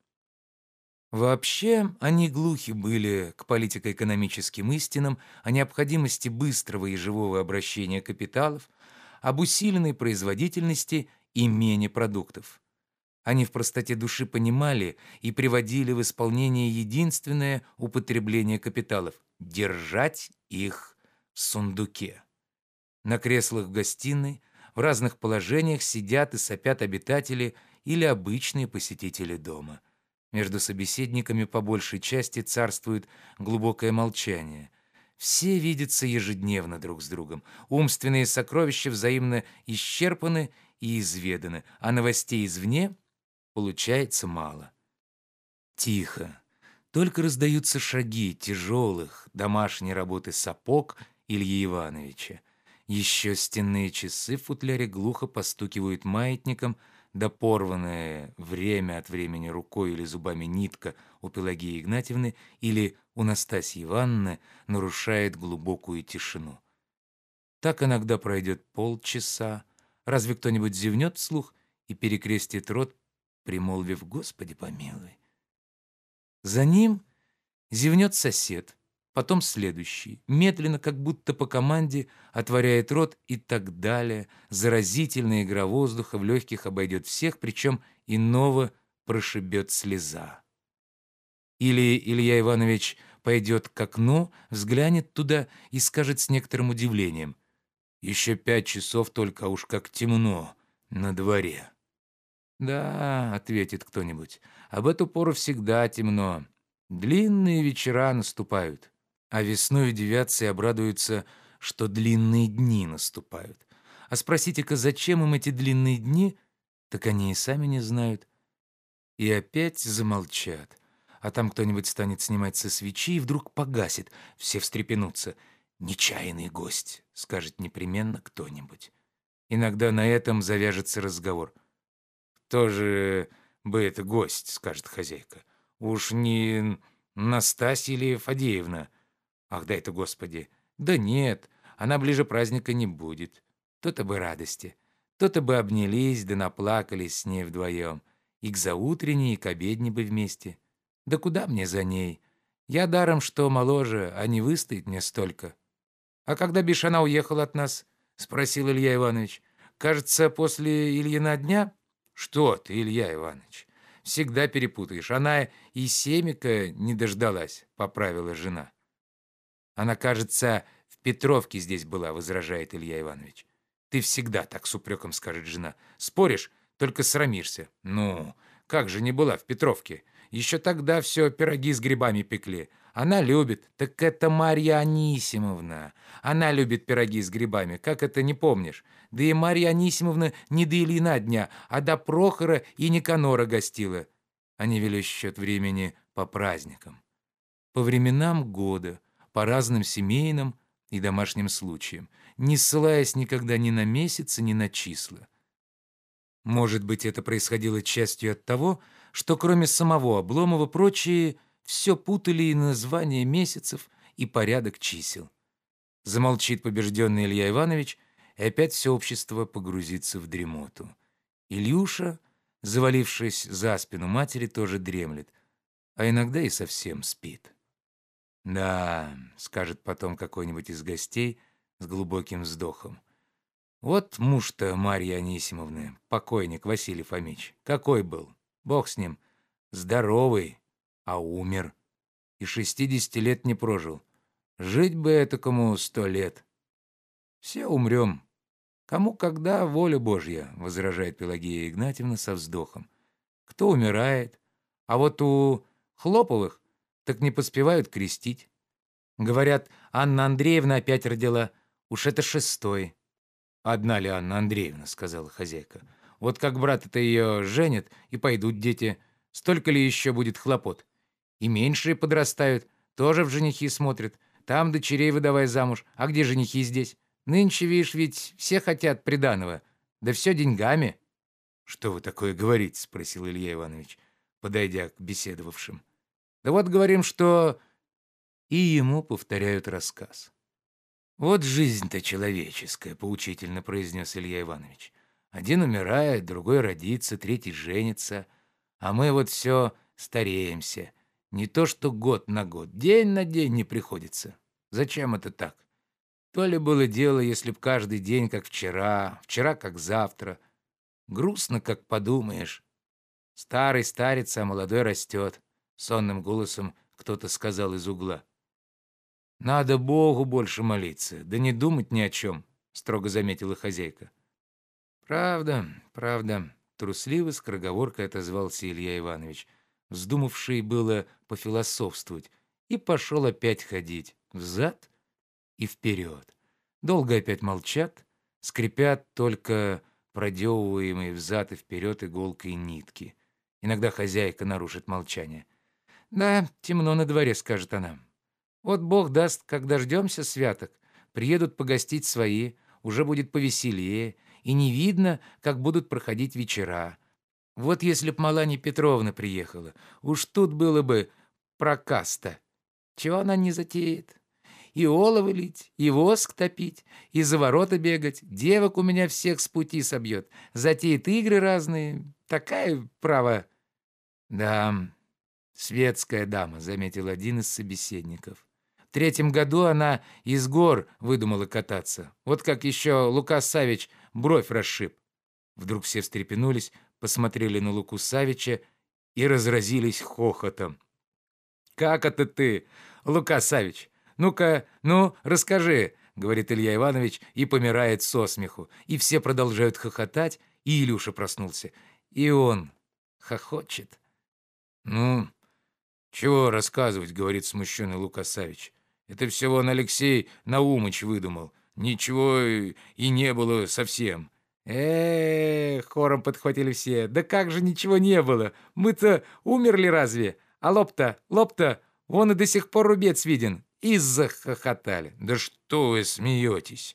Вообще, они глухи были к политико-экономическим истинам о необходимости быстрого и живого обращения капиталов, об усиленной производительности и мене продуктов. Они в простоте души понимали и приводили в исполнение единственное употребление капиталов – держать их в сундуке. На креслах в гостиной в разных положениях сидят и сопят обитатели или обычные посетители дома – между собеседниками по большей части царствует глубокое молчание. Все видятся ежедневно друг с другом. Умственные сокровища взаимно исчерпаны и изведаны, а новостей извне получается мало. Тихо. Только раздаются шаги тяжелых домашней работы сапог Ильи Ивановича. Еще стенные часы в футляре глухо постукивают маятником — да порванная время от времени рукой или зубами нитка у Пелагеи Игнатьевны или у Настасьи Ивановны нарушает глубокую тишину. Так иногда пройдет полчаса, разве кто-нибудь зевнет вслух и перекрестит рот, примолвив «Господи помилуй». За ним зевнет сосед — потом следующий, медленно, как будто по команде, отворяет рот и так далее. Заразительная игра воздуха в легких обойдет всех, причем иного прошибет слеза. Или Илья Иванович пойдет к окну, взглянет туда и скажет с некоторым удивлением. «Еще пять часов только, уж как темно на дворе». «Да», — ответит кто-нибудь, — «об эту пору всегда темно. Длинные вечера наступают» а весной удивятся и обрадуются, что длинные дни наступают. А спросите-ка, зачем им эти длинные дни, так они и сами не знают. И опять замолчат. А там кто-нибудь станет снимать со свечи и вдруг погасит. Все встрепенутся. «Нечаянный гость», — скажет непременно кто-нибудь. Иногда на этом завяжется разговор. «Кто же бы это гость?» — скажет хозяйка. «Уж не Настасья или Фадеевна?» Ах, да это, Господи! Да нет, она ближе праздника не будет. То-то бы радости. То-то бы обнялись, да наплакались с ней вдвоем. И к заутренней, и к обедне бы вместе. Да куда мне за ней? Я даром, что моложе, а не выстоит мне столько. А когда бишь она уехала от нас? Спросил Илья Иванович. Кажется, после Ильина дня? Что ты, Илья Иванович? Всегда перепутаешь. Она и семика не дождалась, поправила жена. Она, кажется, в Петровке здесь была, возражает Илья Иванович. Ты всегда так с упреком, скажет жена. Споришь, только срамишься. Ну, как же не была в Петровке? Еще тогда все пироги с грибами пекли. Она любит. Так это Марья Анисимовна. Она любит пироги с грибами. Как это не помнишь? Да и Марья Анисимовна не до Ильина дня, а до Прохора и Никанора гостила. Они вели счет времени по праздникам. По временам года — по разным семейным и домашним случаям, не ссылаясь никогда ни на месяцы, ни на числа. Может быть, это происходило частью от того, что кроме самого Обломова прочие все путали и названия месяцев, и порядок чисел. Замолчит побежденный Илья Иванович, и опять все общество погрузится в дремоту. Ильюша, завалившись за спину матери, тоже дремлет, а иногда и совсем спит. «Да», — скажет потом какой-нибудь из гостей с глубоким вздохом. «Вот муж-то Марьи Анисимовны, покойник Василий Фомич, какой был? Бог с ним. Здоровый, а умер. И шестидесяти лет не прожил. Жить бы этакому сто лет. Все умрем. Кому когда воля Божья», — возражает Пелагея Игнатьевна со вздохом. «Кто умирает? А вот у Хлоповых так не поспевают крестить. Говорят, Анна Андреевна опять родила. Уж это шестой. «Одна ли Анна Андреевна?» — сказала хозяйка. «Вот как брат это ее женит, и пойдут дети. Столько ли еще будет хлопот? И меньшие подрастают, тоже в женихи смотрят. Там дочерей выдавай замуж. А где женихи здесь? Нынче, видишь, ведь все хотят приданого, да все деньгами». «Что вы такое говорите?» — спросил Илья Иванович, подойдя к беседовавшим. «Да вот говорим, что...» И ему повторяют рассказ. «Вот жизнь-то человеческая», — поучительно произнес Илья Иванович. «Один умирает, другой родится, третий женится, а мы вот все стареемся. Не то что год на год, день на день не приходится. Зачем это так? То ли было дело, если б каждый день как вчера, вчера как завтра. Грустно, как подумаешь. Старый старится, а молодой растет», — сонным голосом кто-то сказал из угла. «Надо Богу больше молиться, да не думать ни о чем», — строго заметила хозяйка. «Правда, правда», — трусливо скороговоркой отозвался Илья Иванович, вздумавший было пофилософствовать, и пошел опять ходить взад и вперед. Долго опять молчат, скрипят только продевываемые взад и вперед иголкой нитки. Иногда хозяйка нарушит молчание. «Да, темно на дворе», — скажет она. Вот Бог даст, как дождемся святок, приедут погостить свои, уже будет повеселее, и не видно, как будут проходить вечера. Вот если б Малани Петровна приехала, уж тут было бы прокаста. Чего она не затеет? И олово лить, и воск топить, и за ворота бегать. Девок у меня всех с пути собьет. Затеет игры разные. Такая, право... Да, светская дама, заметил один из собеседников третьем году она из гор выдумала кататься. Вот как еще Лука Савич бровь расшиб. Вдруг все встрепенулись, посмотрели на Луку Савича и разразились хохотом. «Как это ты, Лука Савич? Ну-ка, ну, расскажи», — говорит Илья Иванович и помирает со смеху. И все продолжают хохотать, и Илюша проснулся. И он хохочет. «Ну, чего рассказывать», — говорит смущенный Лука Савич. Это всего он Алексей Наумыч выдумал. Ничего и не было совсем. Эх, хором подхватили все. Да как же ничего не было? Мы-то умерли разве? А лоб-то, лоб-то, вон и до сих пор рубец виден. И захохотали. Да что вы смеетесь?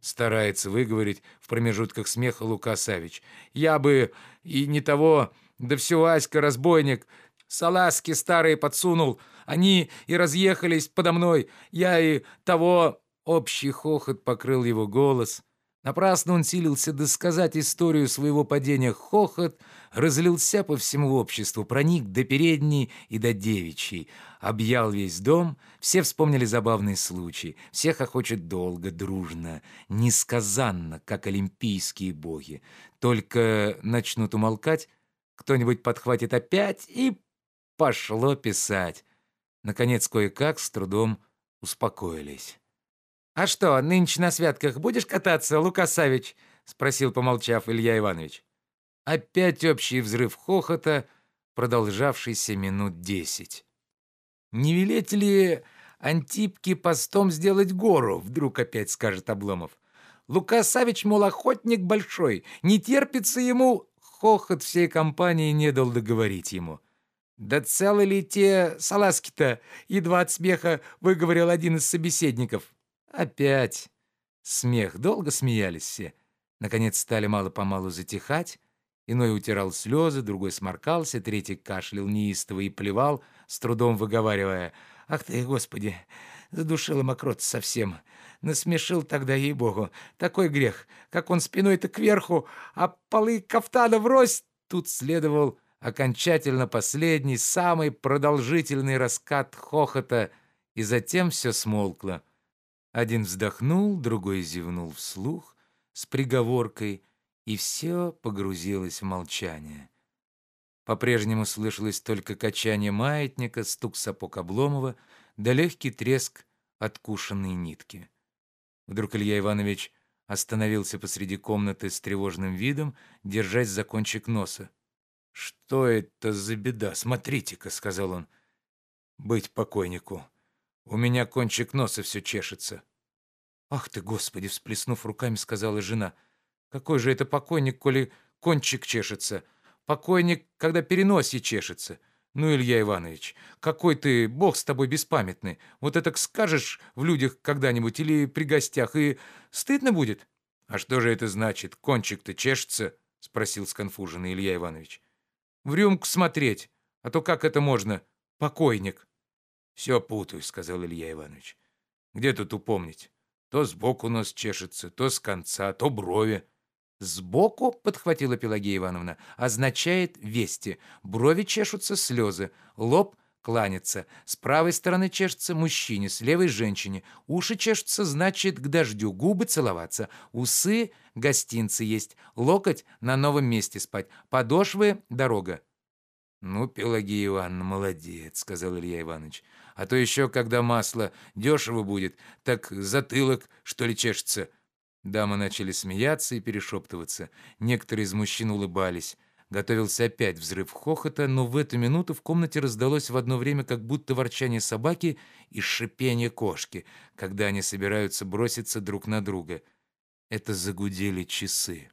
Старается выговорить в промежутках смеха Лука Савич. Я бы и не того, да все Аська разбойник, салазки старые подсунул, они и разъехались подо мной. Я и того...» Общий хохот покрыл его голос. Напрасно он силился досказать историю своего падения. Хохот разлился по всему обществу, проник до передней и до девичьей. Объял весь дом, все вспомнили забавный случай. Всех охочет долго, дружно, несказанно, как олимпийские боги. Только начнут умолкать, кто-нибудь подхватит опять и пошло писать. Наконец, кое-как с трудом успокоились. «А что, нынче на святках будешь кататься, Лукасавич?» — спросил, помолчав, Илья Иванович. Опять общий взрыв хохота, продолжавшийся минут десять. «Не велеть ли Антипке постом сделать гору?» — вдруг опять скажет Обломов. «Лука Савич, мол, охотник большой, не терпится ему...» Хохот всей компании не дал договорить ему. «Да целы ли те салазки-то?» — едва от смеха выговорил один из собеседников. «Опять!» Смех. Долго смеялись все. Наконец стали мало-помалу затихать. Иной утирал слезы, другой сморкался, третий кашлял неистово и плевал, с трудом выговаривая. «Ах ты, Господи! Задушила мокрот совсем. Насмешил тогда, ей-богу. Такой грех, как он спиной-то кверху, а полы кафтана врозь!» Тут следовал окончательно последний, самый продолжительный раскат хохота, и затем все смолкло. Один вздохнул, другой зевнул вслух с приговоркой, и все погрузилось в молчание. По-прежнему слышалось только качание маятника, стук сапог Обломова да легкий треск откушенной нитки. Вдруг Илья Иванович остановился посреди комнаты с тревожным видом, держась за кончик носа. «Что это за беда? Смотрите-ка», — сказал он. «Быть покойнику. У меня кончик носа все чешется». «Ах ты, Господи!» — всплеснув руками, сказала жена. «Какой же это покойник, коли кончик чешется? Покойник, когда переносе чешется. «Ну, Илья Иванович, какой ты, бог с тобой беспамятный. Вот это скажешь в людях когда-нибудь или при гостях, и стыдно будет?» «А что же это значит? Кончик-то чешется?» — спросил сконфуженный Илья Иванович. «В рюмку смотреть, а то как это можно? Покойник». «Все путаю», — сказал Илья Иванович. «Где тут упомнить? То сбоку у нас чешется, то с конца, то брови». «Сбоку», — подхватила Пелагея Ивановна, — означает «вести». Брови чешутся слезы, лоб кланяться. С правой стороны чешется мужчине, с левой женщине. Уши чешутся, значит, к дождю. Губы целоваться. Усы гостинцы есть. Локоть на новом месте спать. Подошвы дорога. «Ну, Пелагея Ивановна, молодец», — сказал Илья Иванович. «А то еще, когда масло дешево будет, так затылок, что ли, чешется». Дамы начали смеяться и перешептываться. Некоторые из мужчин улыбались. Готовился опять взрыв хохота, но в эту минуту в комнате раздалось в одно время как будто ворчание собаки и шипение кошки, когда они собираются броситься друг на друга. Это загудели часы.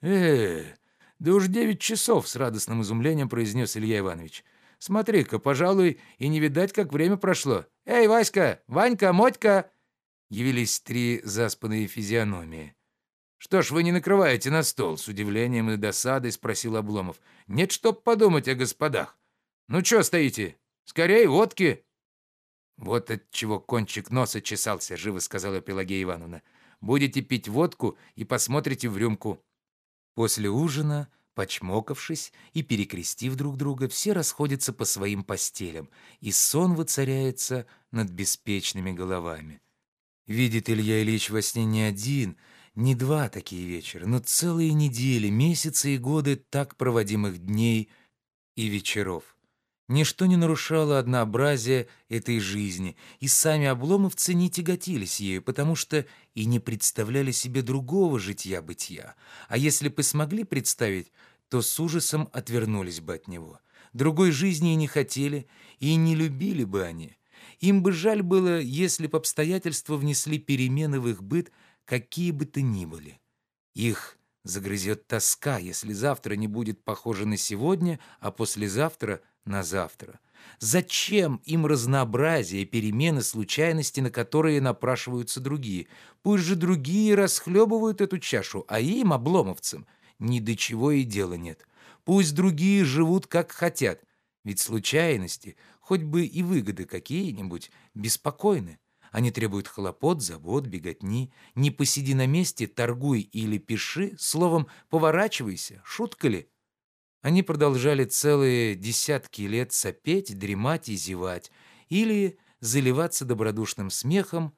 э да уж девять часов!» — с радостным изумлением произнес Илья Иванович. «Смотри-ка, пожалуй, и не видать, как время прошло. Эй, Васька! Ванька! Мотька!» явились три заспанные физиономии. «Что ж вы не накрываете на стол?» — с удивлением и досадой спросил Обломов. «Нет, чтоб подумать о господах. Ну что стоите? Скорее, водки!» «Вот от чего кончик носа чесался», — живо сказала Пелагея Ивановна. «Будете пить водку и посмотрите в рюмку». После ужина, почмокавшись и перекрестив друг друга, все расходятся по своим постелям, и сон воцаряется над беспечными головами. Видит Илья Ильич во сне не один, не два такие вечера, но целые недели, месяцы и годы так проводимых дней и вечеров. Ничто не нарушало однообразие этой жизни, и сами обломовцы не тяготились ею, потому что и не представляли себе другого житья-бытия, а если бы смогли представить, то с ужасом отвернулись бы от него. Другой жизни и не хотели, и не любили бы они. Им бы жаль было, если бы обстоятельства внесли перемены в их быт, какие бы то ни были. Их загрызет тоска, если завтра не будет похоже на сегодня, а послезавтра — на завтра. Зачем им разнообразие, перемены, случайности, на которые напрашиваются другие? Пусть же другие расхлебывают эту чашу, а им, обломовцам, ни до чего и дела нет. Пусть другие живут, как хотят, ведь случайности, хоть бы и выгоды какие-нибудь, беспокойны. Они требуют хлопот, забот, беготни. Не посиди на месте, торгуй или пиши, словом, поворачивайся, шутка ли? Они продолжали целые десятки лет сопеть, дремать и зевать, или заливаться добродушным смехом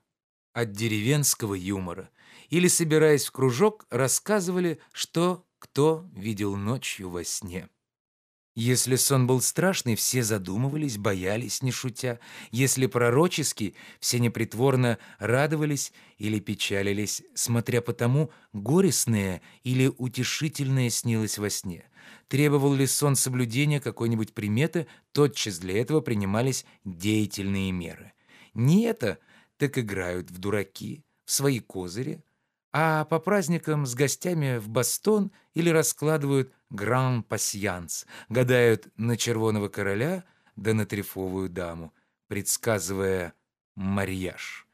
от деревенского юмора, или, собираясь в кружок, рассказывали, что кто видел ночью во сне. Если сон был страшный, все задумывались, боялись, не шутя. Если пророческий, все непритворно радовались или печалились, смотря по тому, горестное или утешительное снилось во сне. Требовал ли сон соблюдения какой-нибудь приметы, тотчас для этого принимались деятельные меры. Не это, так играют в дураки, в свои козыри, а по праздникам с гостями в бастон или раскладывают гран-пасьянс, гадают на червоного короля да на трефовую даму, предсказывая марьяж.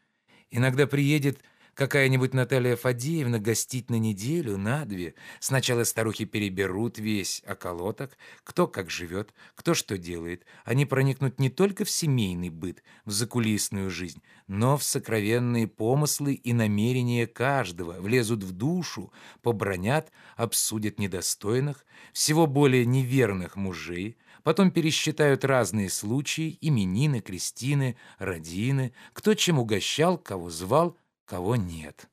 Иногда приедет какая-нибудь Наталья Фадеевна гостить на неделю, на две. Сначала старухи переберут весь околоток, кто как живет, кто что делает. Они проникнут не только в семейный быт, в закулисную жизнь, но в сокровенные помыслы и намерения каждого, влезут в душу, побронят, обсудят недостойных, всего более неверных мужей, потом пересчитают разные случаи, именины, крестины, родины, кто чем угощал, кого звал, кого нет.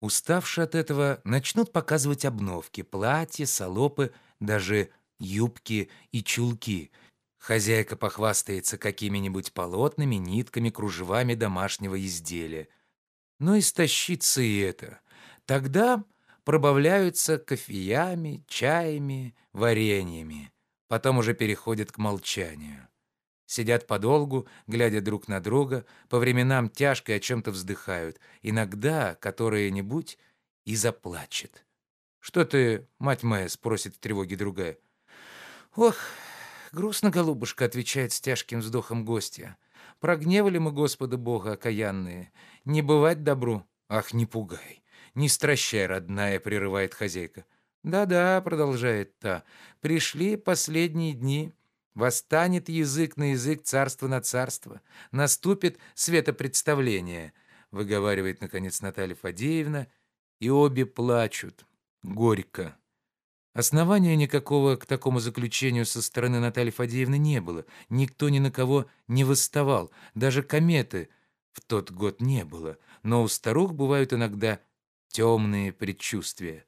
Уставшие от этого, начнут показывать обновки, платья, салопы, даже юбки и чулки. Хозяйка похвастается какими-нибудь полотнами, нитками, кружевами домашнего изделия. Но истощится и это. Тогда пробавляются кофеями, чаями, вареньями. Потом уже переходят к молчанию. Сидят подолгу, глядя друг на друга, по временам тяжко о чем-то вздыхают, иногда которое-нибудь и заплачет. «Что ты, мать моя?» — спросит в тревоге другая. «Ох, грустно, голубушка», — отвечает с тяжким вздохом гостья. «Прогневали мы Господа Бога окаянные. Не бывать добру». «Ах, не пугай, не стращай, родная», — прерывает хозяйка. «Да-да», — продолжает та, — «пришли последние дни». Восстанет язык на язык, царство на царство. Наступит светопредставление, выговаривает, наконец, Наталья Фадеевна, и обе плачут. Горько. Основания никакого к такому заключению со стороны Натальи Фадеевны не было. Никто ни на кого не восставал. Даже кометы в тот год не было. Но у старух бывают иногда темные предчувствия.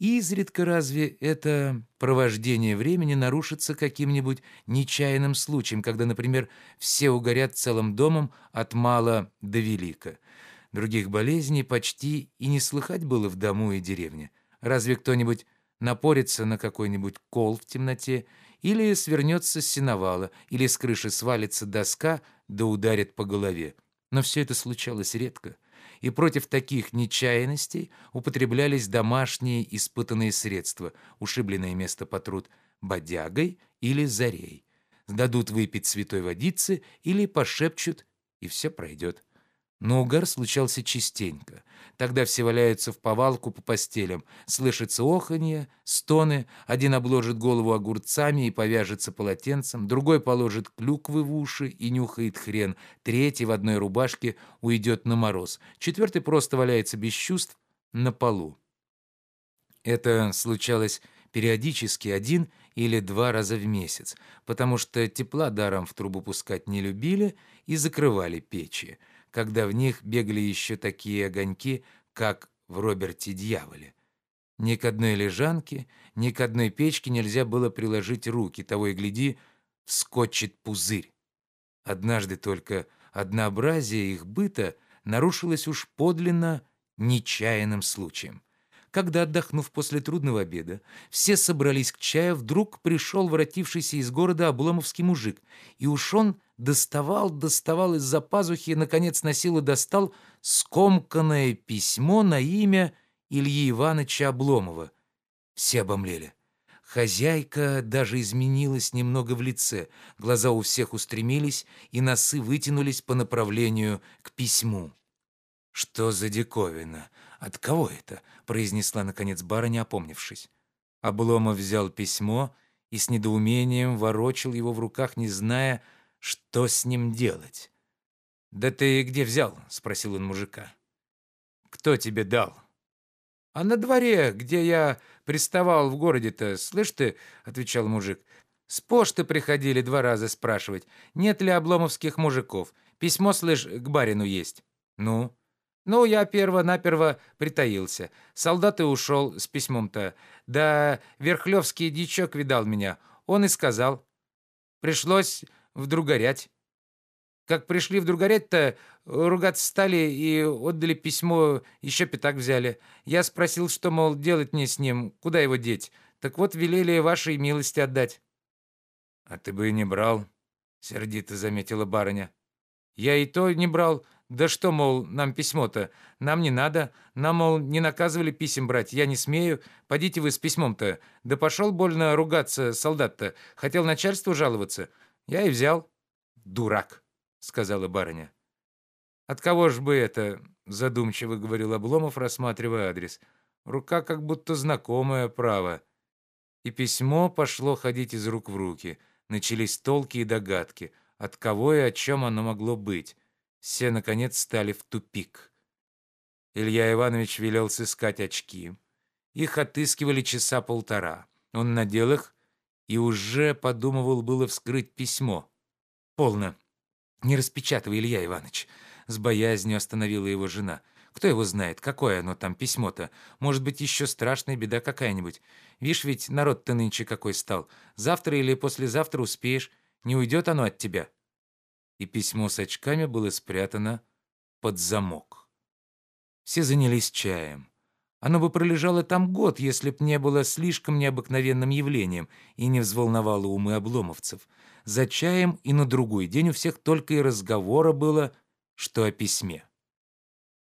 Изредка разве это провождение времени нарушится каким-нибудь нечаянным случаем, когда, например, все угорят целым домом от мала до велика. Других болезней почти и не слыхать было в дому и деревне. Разве кто-нибудь напорится на какой-нибудь кол в темноте, или свернется с сеновала, или с крыши свалится доска, да ударит по голове. Но все это случалось редко и против таких нечаянностей употреблялись домашние испытанные средства, ушибленное место потрут бодягой или зарей. Дадут выпить святой водицы или пошепчут, и все пройдет. Но угар случался частенько. Тогда все валяются в повалку по постелям. Слышится оханье, стоны. Один обложит голову огурцами и повяжется полотенцем. Другой положит клюквы в уши и нюхает хрен. Третий в одной рубашке уйдет на мороз. Четвертый просто валяется без чувств на полу. Это случалось периодически один или два раза в месяц, потому что тепла даром в трубу пускать не любили и закрывали печи когда в них бегали еще такие огоньки, как в Роберте Дьяволе. Ни к одной лежанке, ни к одной печке нельзя было приложить руки, того и гляди, вскочит пузырь. Однажды только однообразие их быта нарушилось уж подлинно нечаянным случаем. Когда, отдохнув после трудного обеда, все собрались к чаю, вдруг пришел воротившийся из города обломовский мужик, и уж он доставал, доставал из-за пазухи и, наконец, носил и достал скомканное письмо на имя Ильи Ивановича Обломова. Все обомлели. Хозяйка даже изменилась немного в лице, глаза у всех устремились, и носы вытянулись по направлению к письму. «Что за диковина? От кого это?» — произнесла, наконец, барыня, опомнившись. Обломов взял письмо и с недоумением ворочил его в руках, не зная, что с ним делать. «Да ты где взял?» — спросил он мужика. «Кто тебе дал?» «А на дворе, где я приставал в городе-то, слышь ты?» — отвечал мужик. «С почты приходили два раза спрашивать, нет ли обломовских мужиков. Письмо, слышь, к барину есть». «Ну?» Ну, я перво-наперво притаился. Солдат и ушел с письмом-то. Да Верхлевский дичок видал меня. Он и сказал. Пришлось вдругорять. Как пришли вдругорять-то, ругаться стали и отдали письмо, еще пятак взяли. Я спросил, что, мол, делать мне с ним, куда его деть. Так вот, велели вашей милости отдать. — А ты бы и не брал, — сердито заметила барыня. — Я и то не брал, да что, мол, нам письмо-то? Нам не надо. Нам, мол, не наказывали писем брать. Я не смею. Пойдите вы с письмом-то. Да пошел больно ругаться солдат-то. Хотел начальству жаловаться. Я и взял. Дурак, сказала барыня. От кого ж бы это? Задумчиво говорил Обломов, рассматривая адрес. Рука как будто знакомая, право. И письмо пошло ходить из рук в руки. Начались толки и догадки. От кого и о чем оно могло быть. Все, наконец, стали в тупик. Илья Иванович велел сыскать очки. Их отыскивали часа полтора. Он надел их и уже подумывал было вскрыть письмо. «Полно. Не распечатывай, Илья Иванович». С боязнью остановила его жена. «Кто его знает, какое оно там письмо-то? Может быть, еще страшная беда какая-нибудь. Видишь, ведь народ-то нынче какой стал. Завтра или послезавтра успеешь. Не уйдет оно от тебя» и письмо с очками было спрятано под замок. Все занялись чаем. Оно бы пролежало там год, если б не было слишком необыкновенным явлением и не взволновало умы обломовцев. За чаем и на другой день у всех только и разговора было, что о письме.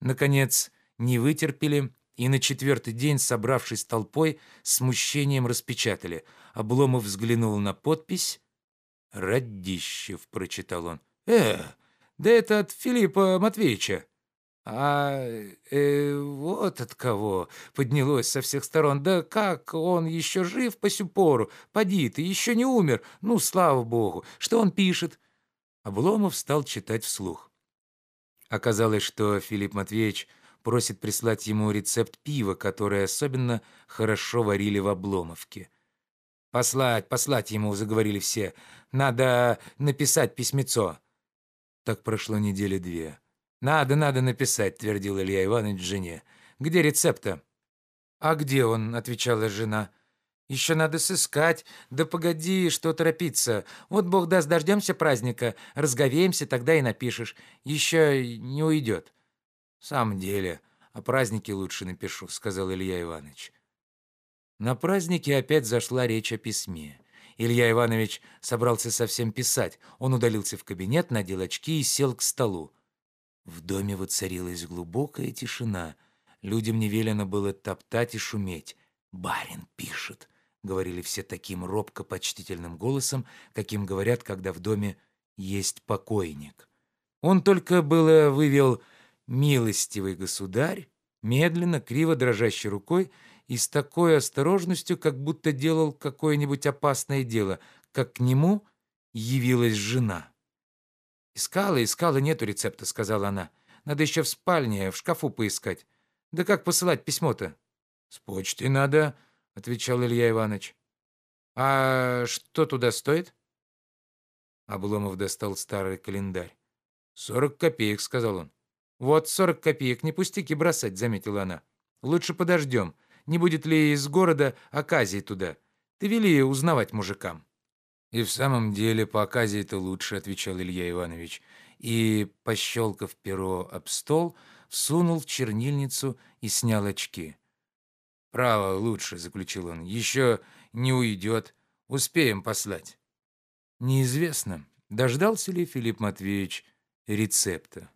Наконец, не вытерпели и на четвертый день, собравшись толпой, смущением распечатали. Обломов взглянул на подпись «Радищев», — прочитал он. «Э, да это от Филиппа Матвеевича». «А э, вот от кого!» — поднялось со всех сторон. «Да как он еще жив по сю пору? Поди ты, еще не умер. Ну, слава богу! Что он пишет?» Обломов стал читать вслух. Оказалось, что Филипп Матвеевич просит прислать ему рецепт пива, которое особенно хорошо варили в Обломовке. «Послать, послать ему», — заговорили все. «Надо написать письмецо». Так прошло недели две. «Надо, надо написать», — твердил Илья Иванович жене. «Где рецепта?» «А где он?» — отвечала жена. «Еще надо сыскать. Да погоди, что торопиться. Вот Бог даст, дождемся праздника, разговеемся, тогда и напишешь. Еще не уйдет». «В самом деле, о празднике лучше напишу», — сказал Илья Иванович. На празднике опять зашла речь о письме. Илья Иванович собрался совсем писать. Он удалился в кабинет, надел очки и сел к столу. В доме воцарилась глубокая тишина. Людям не велено было топтать и шуметь. «Барин пишет», — говорили все таким робко-почтительным голосом, каким говорят, когда в доме есть покойник. Он только было вывел «милостивый государь», медленно, криво дрожащей рукой и с такой осторожностью, как будто делал какое-нибудь опасное дело, как к нему явилась жена. «Искала, искала, нету рецепта», — сказала она. «Надо еще в спальне, в шкафу поискать. Да как посылать письмо-то?» «С почтой надо», — отвечал Илья Иванович. «А что туда стоит?» Обломов достал старый календарь. «Сорок копеек», — сказал он. «Вот сорок копеек, не пустяки бросать», — заметила она. «Лучше подождем. Не будет ли из города оказии туда? Ты вели узнавать мужикам». «И в самом деле по оказии это лучше», — отвечал Илья Иванович. И, пощелкав перо об стол, всунул в чернильницу и снял очки. «Право, лучше», — заключил он. «Еще не уйдет. Успеем послать». Неизвестно, дождался ли Филипп Матвеевич рецепта.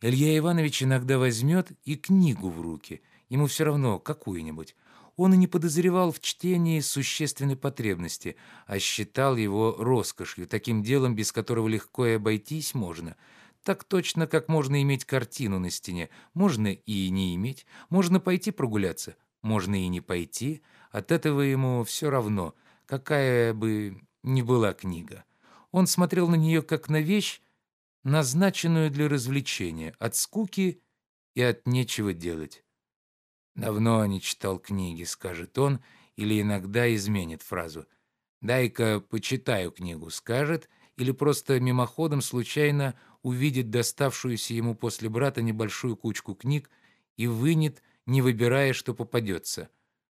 Илья Иванович иногда возьмет и книгу в руки, ему все равно какую-нибудь, он и не подозревал в чтении существенной потребности, а считал его роскошью, таким делом, без которого легко и обойтись можно. Так точно, как можно иметь картину на стене, можно и не иметь, можно пойти прогуляться, можно и не пойти, от этого ему все равно, какая бы ни была книга. Он смотрел на нее как на вещь, назначенную для развлечения, от скуки и от нечего делать. «Давно не читал книги», — скажет он, или иногда изменит фразу. «Дай-ка почитаю книгу», — скажет, или просто мимоходом случайно увидит доставшуюся ему после брата небольшую кучку книг и вынет, не выбирая, что попадется.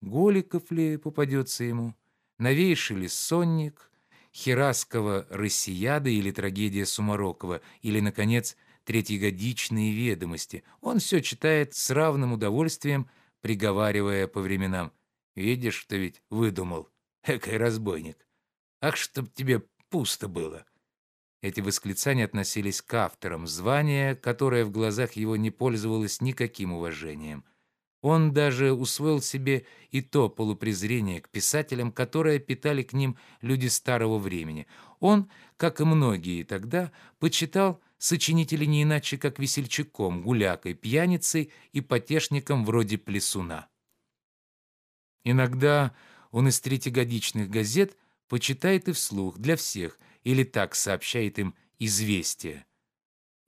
Голиков ли попадется ему, новейший ли сонник, Хераскова «Россияда» или трагедия Сумарокова, или, наконец, третьегодичные ведомости. Он все читает с равным удовольствием, приговаривая по временам. «Видишь, что ведь выдумал? Экой разбойник! Ах, чтоб тебе пусто было!» Эти восклицания относились к авторам, звание, которое в глазах его не пользовалось никаким уважением. Он даже усвоил себе и то полупрезрение к писателям, которое питали к ним люди старого времени. Он, как и многие тогда, почитал сочинители не иначе, как весельчаком, гулякой, пьяницей и потешником вроде Плесуна. Иногда он из третьегодичных газет почитает и вслух для всех, или так сообщает им известие.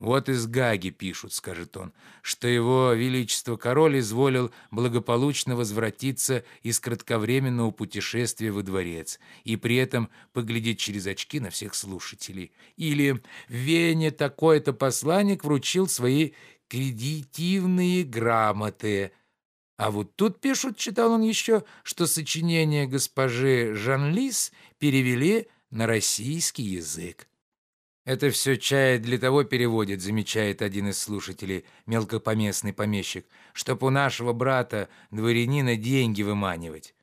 «Вот из Гаги пишут», — скажет он, «что его величество король изволил благополучно возвратиться из кратковременного путешествия во дворец и при этом поглядеть через очки на всех слушателей. Или в Вене такой-то посланник вручил свои кредитивные грамоты». А вот тут пишут, читал он еще, что сочинение госпожи Жан-Лис перевели на российский язык. «Это все чая для того переводит», — замечает один из слушателей, мелкопоместный помещик, «чтоб у нашего брата, дворянина, деньги выманивать».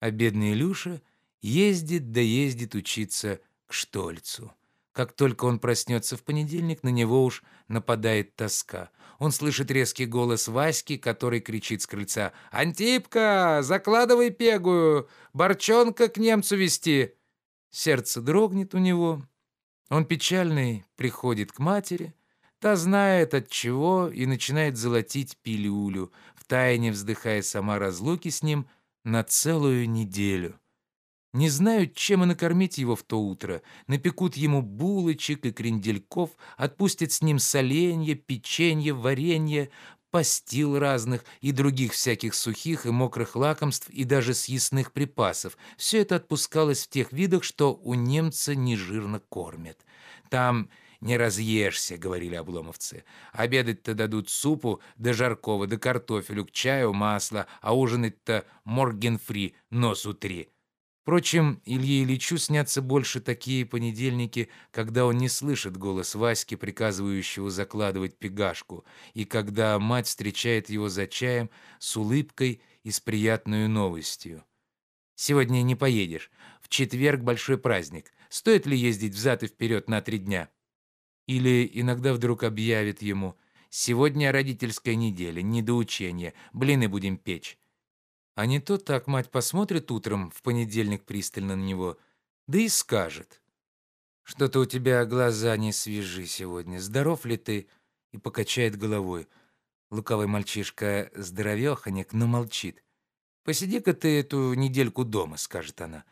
А бедный Илюша ездит да ездит учиться к Штольцу. Как только он проснется в понедельник, на него уж нападает тоска. Он слышит резкий голос Васьки, который кричит с крыльца «Антипка, закладывай пегую! Борчонка к немцу вести!» Сердце дрогнет у него. Он печальный приходит к матери. Та знает от чего и начинает золотить пилюлю, втайне вздыхая сама разлуки с ним на целую неделю. Не знают, чем и накормить его в то утро. Напекут ему булочек и крендельков, отпустят с ним соленья, печенье, варенье, постил разных и других всяких сухих и мокрых лакомств и даже съестных припасов. Все это отпускалось в тех видах, что у немца нежирно кормят. Там не разъешься, говорили обломовцы. Обедать-то дадут супу, да жаркого, да картофелю, к чаю, масло, а ужинать-то моргенфри, носу три. Впрочем, Илье Ильичу снятся больше такие понедельники, когда он не слышит голос Васьки, приказывающего закладывать пегашку, и когда мать встречает его за чаем с улыбкой и с приятной новостью. «Сегодня не поедешь. В четверг большой праздник. Стоит ли ездить взад и вперед на три дня?» Или иногда вдруг объявит ему «Сегодня родительская неделя, не до учения, блины будем печь». А не то так мать посмотрит утром в понедельник пристально на него, да и скажет. «Что-то у тебя глаза не свежи сегодня. Здоров ли ты?» И покачает головой. Лукавый мальчишка здоровеханек, но молчит. «Посиди-ка ты эту недельку дома», — скажет она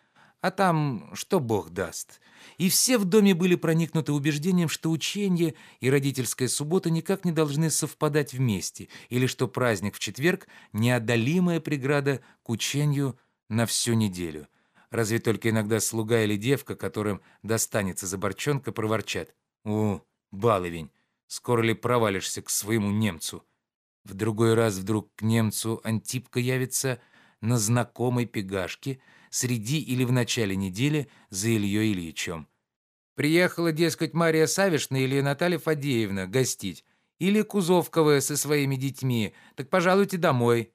а там что Бог даст. И все в доме были проникнуты убеждением, что учение и родительская суббота никак не должны совпадать вместе, или что праздник в четверг – неодолимая преграда к учению на всю неделю. Разве только иногда слуга или девка, которым достанется за борчонка, проворчат. «О, баловень, скоро ли провалишься к своему немцу?» В другой раз вдруг к немцу Антипка явится на знакомой пегашке – среди или в начале недели за Ильей Ильичем. Приехала, дескать, Мария Савишна или Наталья Фадеевна гостить, или Кузовковая со своими детьми, так пожалуйте домой.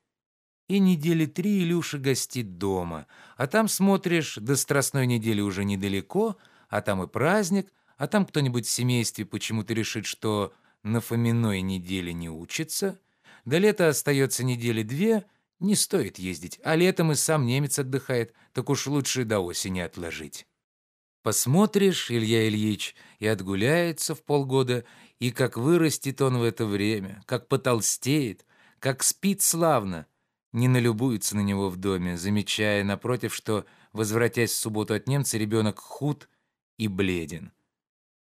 И недели три Илюша гостит дома, а там смотришь, до страстной недели уже недалеко, а там и праздник, а там кто-нибудь в семействе почему-то решит, что на Фоминой неделе не учится, до лета остается недели две — не стоит ездить, а летом и сам немец отдыхает, так уж лучше до осени отложить. Посмотришь, Илья Ильич, и отгуляется в полгода, и как вырастет он в это время, как потолстеет, как спит славно. Не налюбуется на него в доме, замечая, напротив, что, возвратясь в субботу от немца, ребенок худ и бледен.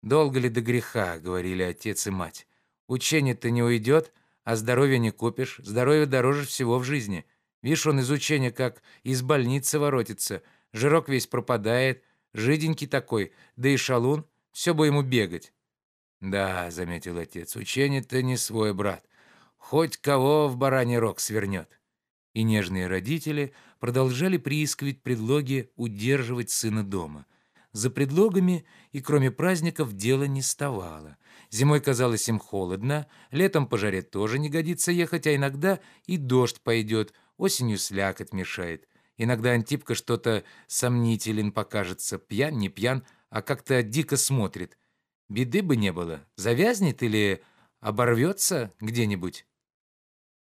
«Долго ли до греха?» — говорили отец и мать. «Учение-то не уйдет, а здоровья не купишь. Здоровье дороже всего в жизни. Видишь, он из учения как из больницы воротится. Жирок весь пропадает, жиденький такой, да и шалун. Все бы ему бегать. «Да», — заметил отец, — «учение-то не свой, брат. Хоть кого в бараний рог свернет». И нежные родители продолжали приискивать предлоги удерживать сына дома — за предлогами и кроме праздников дела не ставало. Зимой казалось им холодно, летом по жаре тоже не годится ехать, а иногда и дождь пойдет, осенью слякоть мешает. Иногда Антипка что-то сомнителен покажется, пьян, не пьян, а как-то дико смотрит. Беды бы не было, завязнет или оборвется где-нибудь.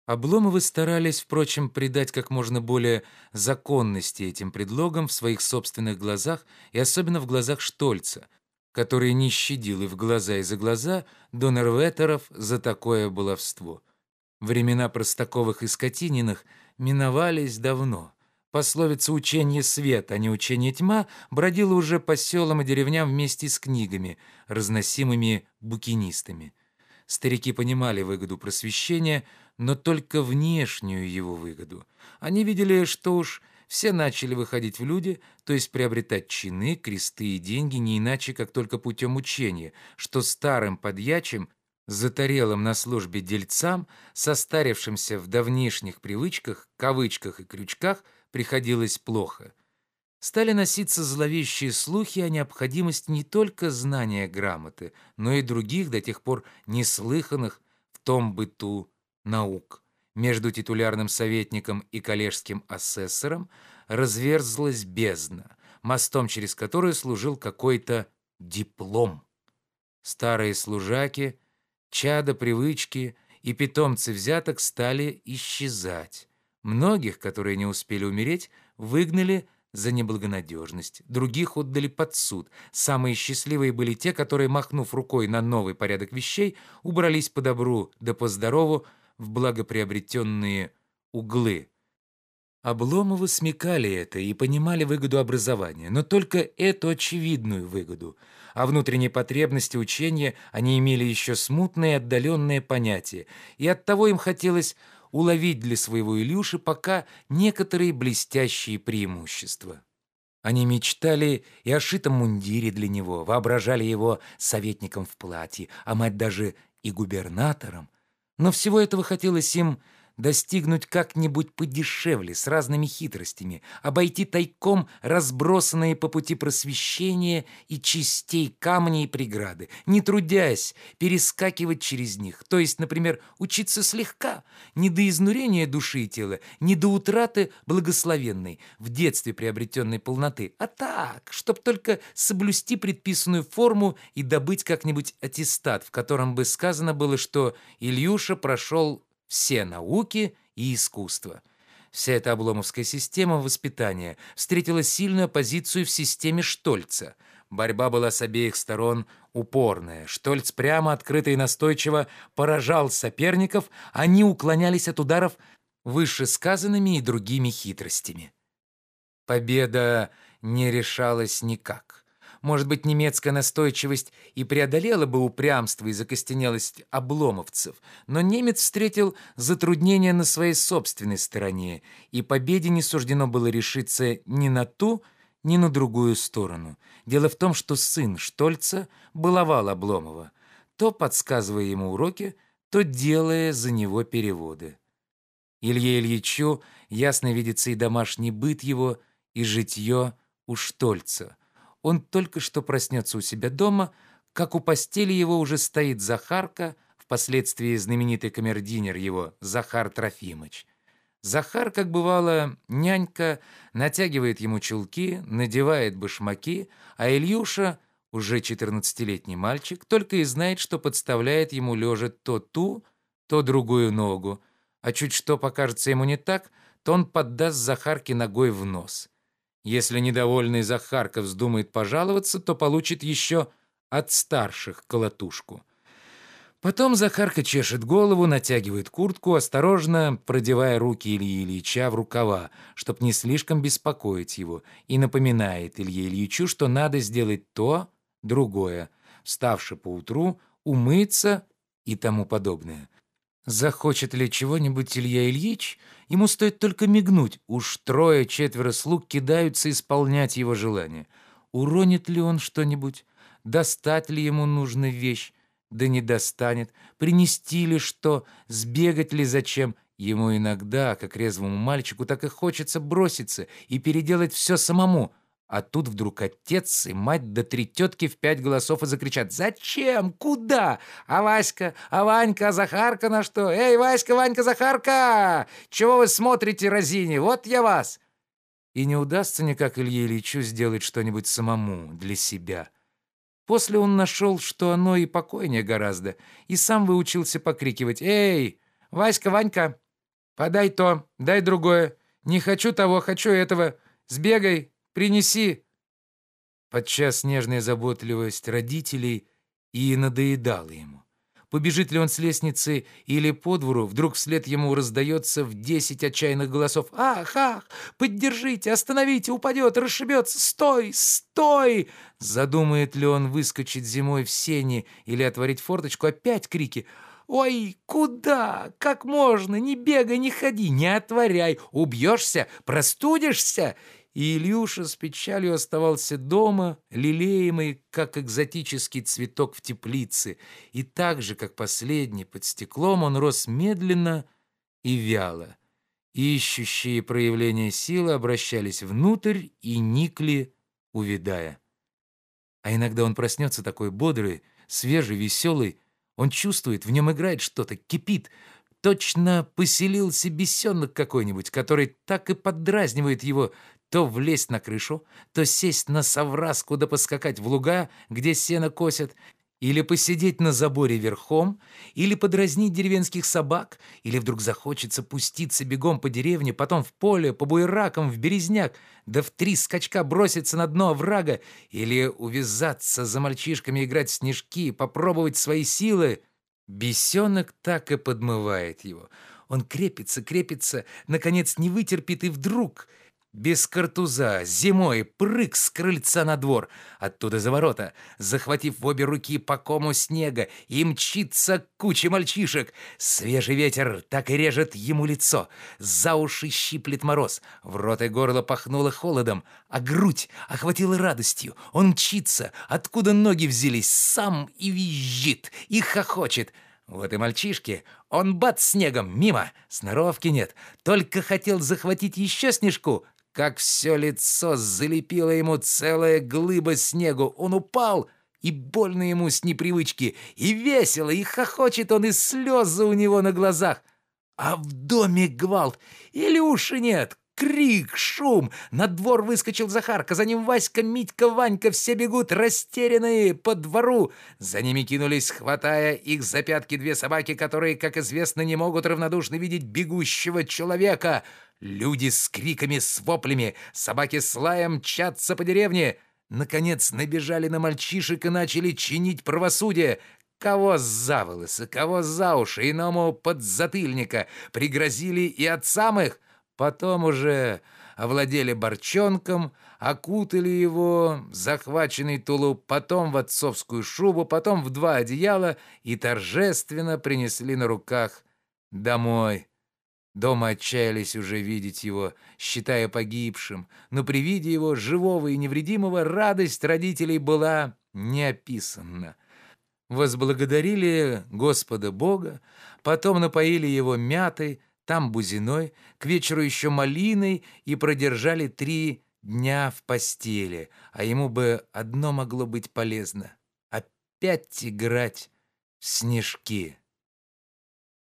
Обломовы старались, впрочем, придать как можно более законности этим предлогам в своих собственных глазах и особенно в глазах Штольца, который не щадил и в глаза, и за глаза донорветеров за такое баловство. Времена Простаковых и Скотининых миновались давно. Пословица «учение свет», а не «учение тьма» бродила уже по селам и деревням вместе с книгами, разносимыми букинистами. Старики понимали выгоду просвещения, но только внешнюю его выгоду. Они видели, что уж все начали выходить в люди, то есть приобретать чины, кресты и деньги не иначе, как только путем учения, что старым подьячим, затарелым на службе дельцам, состарившимся в давнишних привычках, кавычках и крючках, приходилось плохо – стали носиться зловещие слухи о необходимости не только знания грамоты, но и других до тех пор неслыханных в том быту наук. Между титулярным советником и коллежским асессором разверзлась бездна, мостом через которую служил какой-то диплом. Старые служаки, чада привычки и питомцы взяток стали исчезать. Многих, которые не успели умереть, выгнали за неблагонадежность, других отдали под суд. Самые счастливые были те, которые, махнув рукой на новый порядок вещей, убрались по добру да по здорову в благоприобретенные углы. Обломовы смекали это и понимали выгоду образования, но только эту очевидную выгоду. О внутренней потребности учения они имели еще смутное отдаленное понятие, и оттого им хотелось уловить для своего Илюши пока некоторые блестящие преимущества. Они мечтали и о шитом мундире для него, воображали его советником в платье, а мать даже и губернатором. Но всего этого хотелось им достигнуть как-нибудь подешевле, с разными хитростями, обойти тайком разбросанные по пути просвещения и частей камни и преграды, не трудясь перескакивать через них, то есть, например, учиться слегка, не до изнурения души и тела, не до утраты благословенной, в детстве приобретенной полноты, а так, чтоб только соблюсти предписанную форму и добыть как-нибудь аттестат, в котором бы сказано было, что Ильюша прошел все науки и искусство. Вся эта обломовская система воспитания встретила сильную оппозицию в системе Штольца. Борьба была с обеих сторон упорная. Штольц прямо, открыто и настойчиво поражал соперников, они уклонялись от ударов вышесказанными и другими хитростями. Победа не решалась никак. Может быть, немецкая настойчивость и преодолела бы упрямство и закостенелость обломовцев, но немец встретил затруднения на своей собственной стороне, и победе не суждено было решиться ни на ту, ни на другую сторону. Дело в том, что сын Штольца баловал Обломова, то подсказывая ему уроки, то делая за него переводы. Илье Ильичу ясно видится и домашний быт его, и житье у Штольца — он только что проснется у себя дома, как у постели его уже стоит Захарка, впоследствии знаменитый камердинер его, Захар Трофимыч. Захар, как бывало, нянька, натягивает ему чулки, надевает башмаки, а Ильюша, уже 14-летний мальчик, только и знает, что подставляет ему лежа то ту, то другую ногу, а чуть что покажется ему не так, то он поддаст Захарке ногой в нос. Если недовольный Захарка вздумает пожаловаться, то получит еще от старших колотушку. Потом Захарка чешет голову, натягивает куртку, осторожно продевая руки Ильи Ильича в рукава, чтоб не слишком беспокоить его, и напоминает Илье Ильичу, что надо сделать то, другое, вставши поутру, умыться и тому подобное. Захочет ли чего-нибудь Илья Ильич, ему стоит только мигнуть, уж трое-четверо слуг кидаются исполнять его желание. Уронит ли он что-нибудь, достать ли ему нужную вещь, да не достанет, принести ли что, сбегать ли зачем. Ему иногда, как резвому мальчику, так и хочется броситься и переделать все самому — а тут вдруг отец и мать до да три тетки в пять голосов и закричат «Зачем? Куда? А Васька? А Ванька? А Захарка на что? Эй, Васька, Ванька, Захарка! Чего вы смотрите, разини? Вот я вас!» И не удастся никак Илье Ильичу сделать что-нибудь самому, для себя. После он нашел, что оно и покойнее гораздо, и сам выучился покрикивать «Эй, Васька, Ванька, подай то, дай другое, не хочу того, хочу этого, сбегай, Принеси!» Подчас нежная заботливость родителей и надоедала ему. Побежит ли он с лестницы или по двору, вдруг вслед ему раздается в десять отчаянных голосов «Ах, ах! Поддержите! Остановите! Упадет! Расшибется! Стой! Стой!» Задумает ли он выскочить зимой в сени или отворить форточку, опять крики «Ой, куда? Как можно? Не бегай, не ходи, не отворяй! Убьешься? Простудишься?» И Ильюша с печалью оставался дома, лелеемый, как экзотический цветок в теплице, и так же, как последний, под стеклом он рос медленно и вяло. Ищущие проявления силы обращались внутрь и никли, увидая. А иногда он проснется такой бодрый, свежий, веселый, он чувствует, в нем играет что-то, кипит, Точно поселился бесенок какой-нибудь, который так и поддразнивает его то влезть на крышу, то сесть на совраску да поскакать в луга, где сено косят, Или посидеть на заборе верхом, или подразнить деревенских собак, или вдруг захочется пуститься бегом по деревне, потом в поле, по буеракам, в березняк, да в три скачка броситься на дно оврага, или увязаться за мальчишками, играть в снежки, попробовать свои силы. Бесенок так и подмывает его. Он крепится, крепится, наконец не вытерпит и вдруг без картуза, зимой, прыг с крыльца на двор, оттуда за ворота, захватив в обе руки по кому снега, и мчится куча мальчишек. Свежий ветер так и режет ему лицо, за уши щиплет мороз, в рот и горло пахнуло холодом, а грудь охватила радостью. Он мчится, откуда ноги взялись, сам и визжит, и хохочет. Вот и мальчишки. Он бац снегом, мимо. Сноровки нет. Только хотел захватить еще снежку, как все лицо залепило ему целая глыба снегу. Он упал, и больно ему с непривычки, и весело, и хохочет он, и слезы у него на глазах. А в доме гвалт, или уши нет, Крик, шум! На двор выскочил Захарка, за ним Васька, Митька, Ванька, все бегут, растерянные, по двору. За ними кинулись, хватая их за пятки две собаки, которые, как известно, не могут равнодушно видеть бегущего человека. Люди с криками, с воплями, собаки с лаем мчатся по деревне. Наконец набежали на мальчишек и начали чинить правосудие. Кого за волосы, кого за уши, иному подзатыльника. Пригрозили и от самых. Потом уже овладели борчонком, окутали его, захваченный тулуп, потом в отцовскую шубу, потом в два одеяла и торжественно принесли на руках домой. Дома отчаялись уже видеть его, считая погибшим, но при виде его, живого и невредимого, радость родителей была неописанна. Возблагодарили Господа Бога, потом напоили его мятой, там бузиной, к вечеру еще малиной и продержали три дня в постели, а ему бы одно могло быть полезно — опять играть в снежки.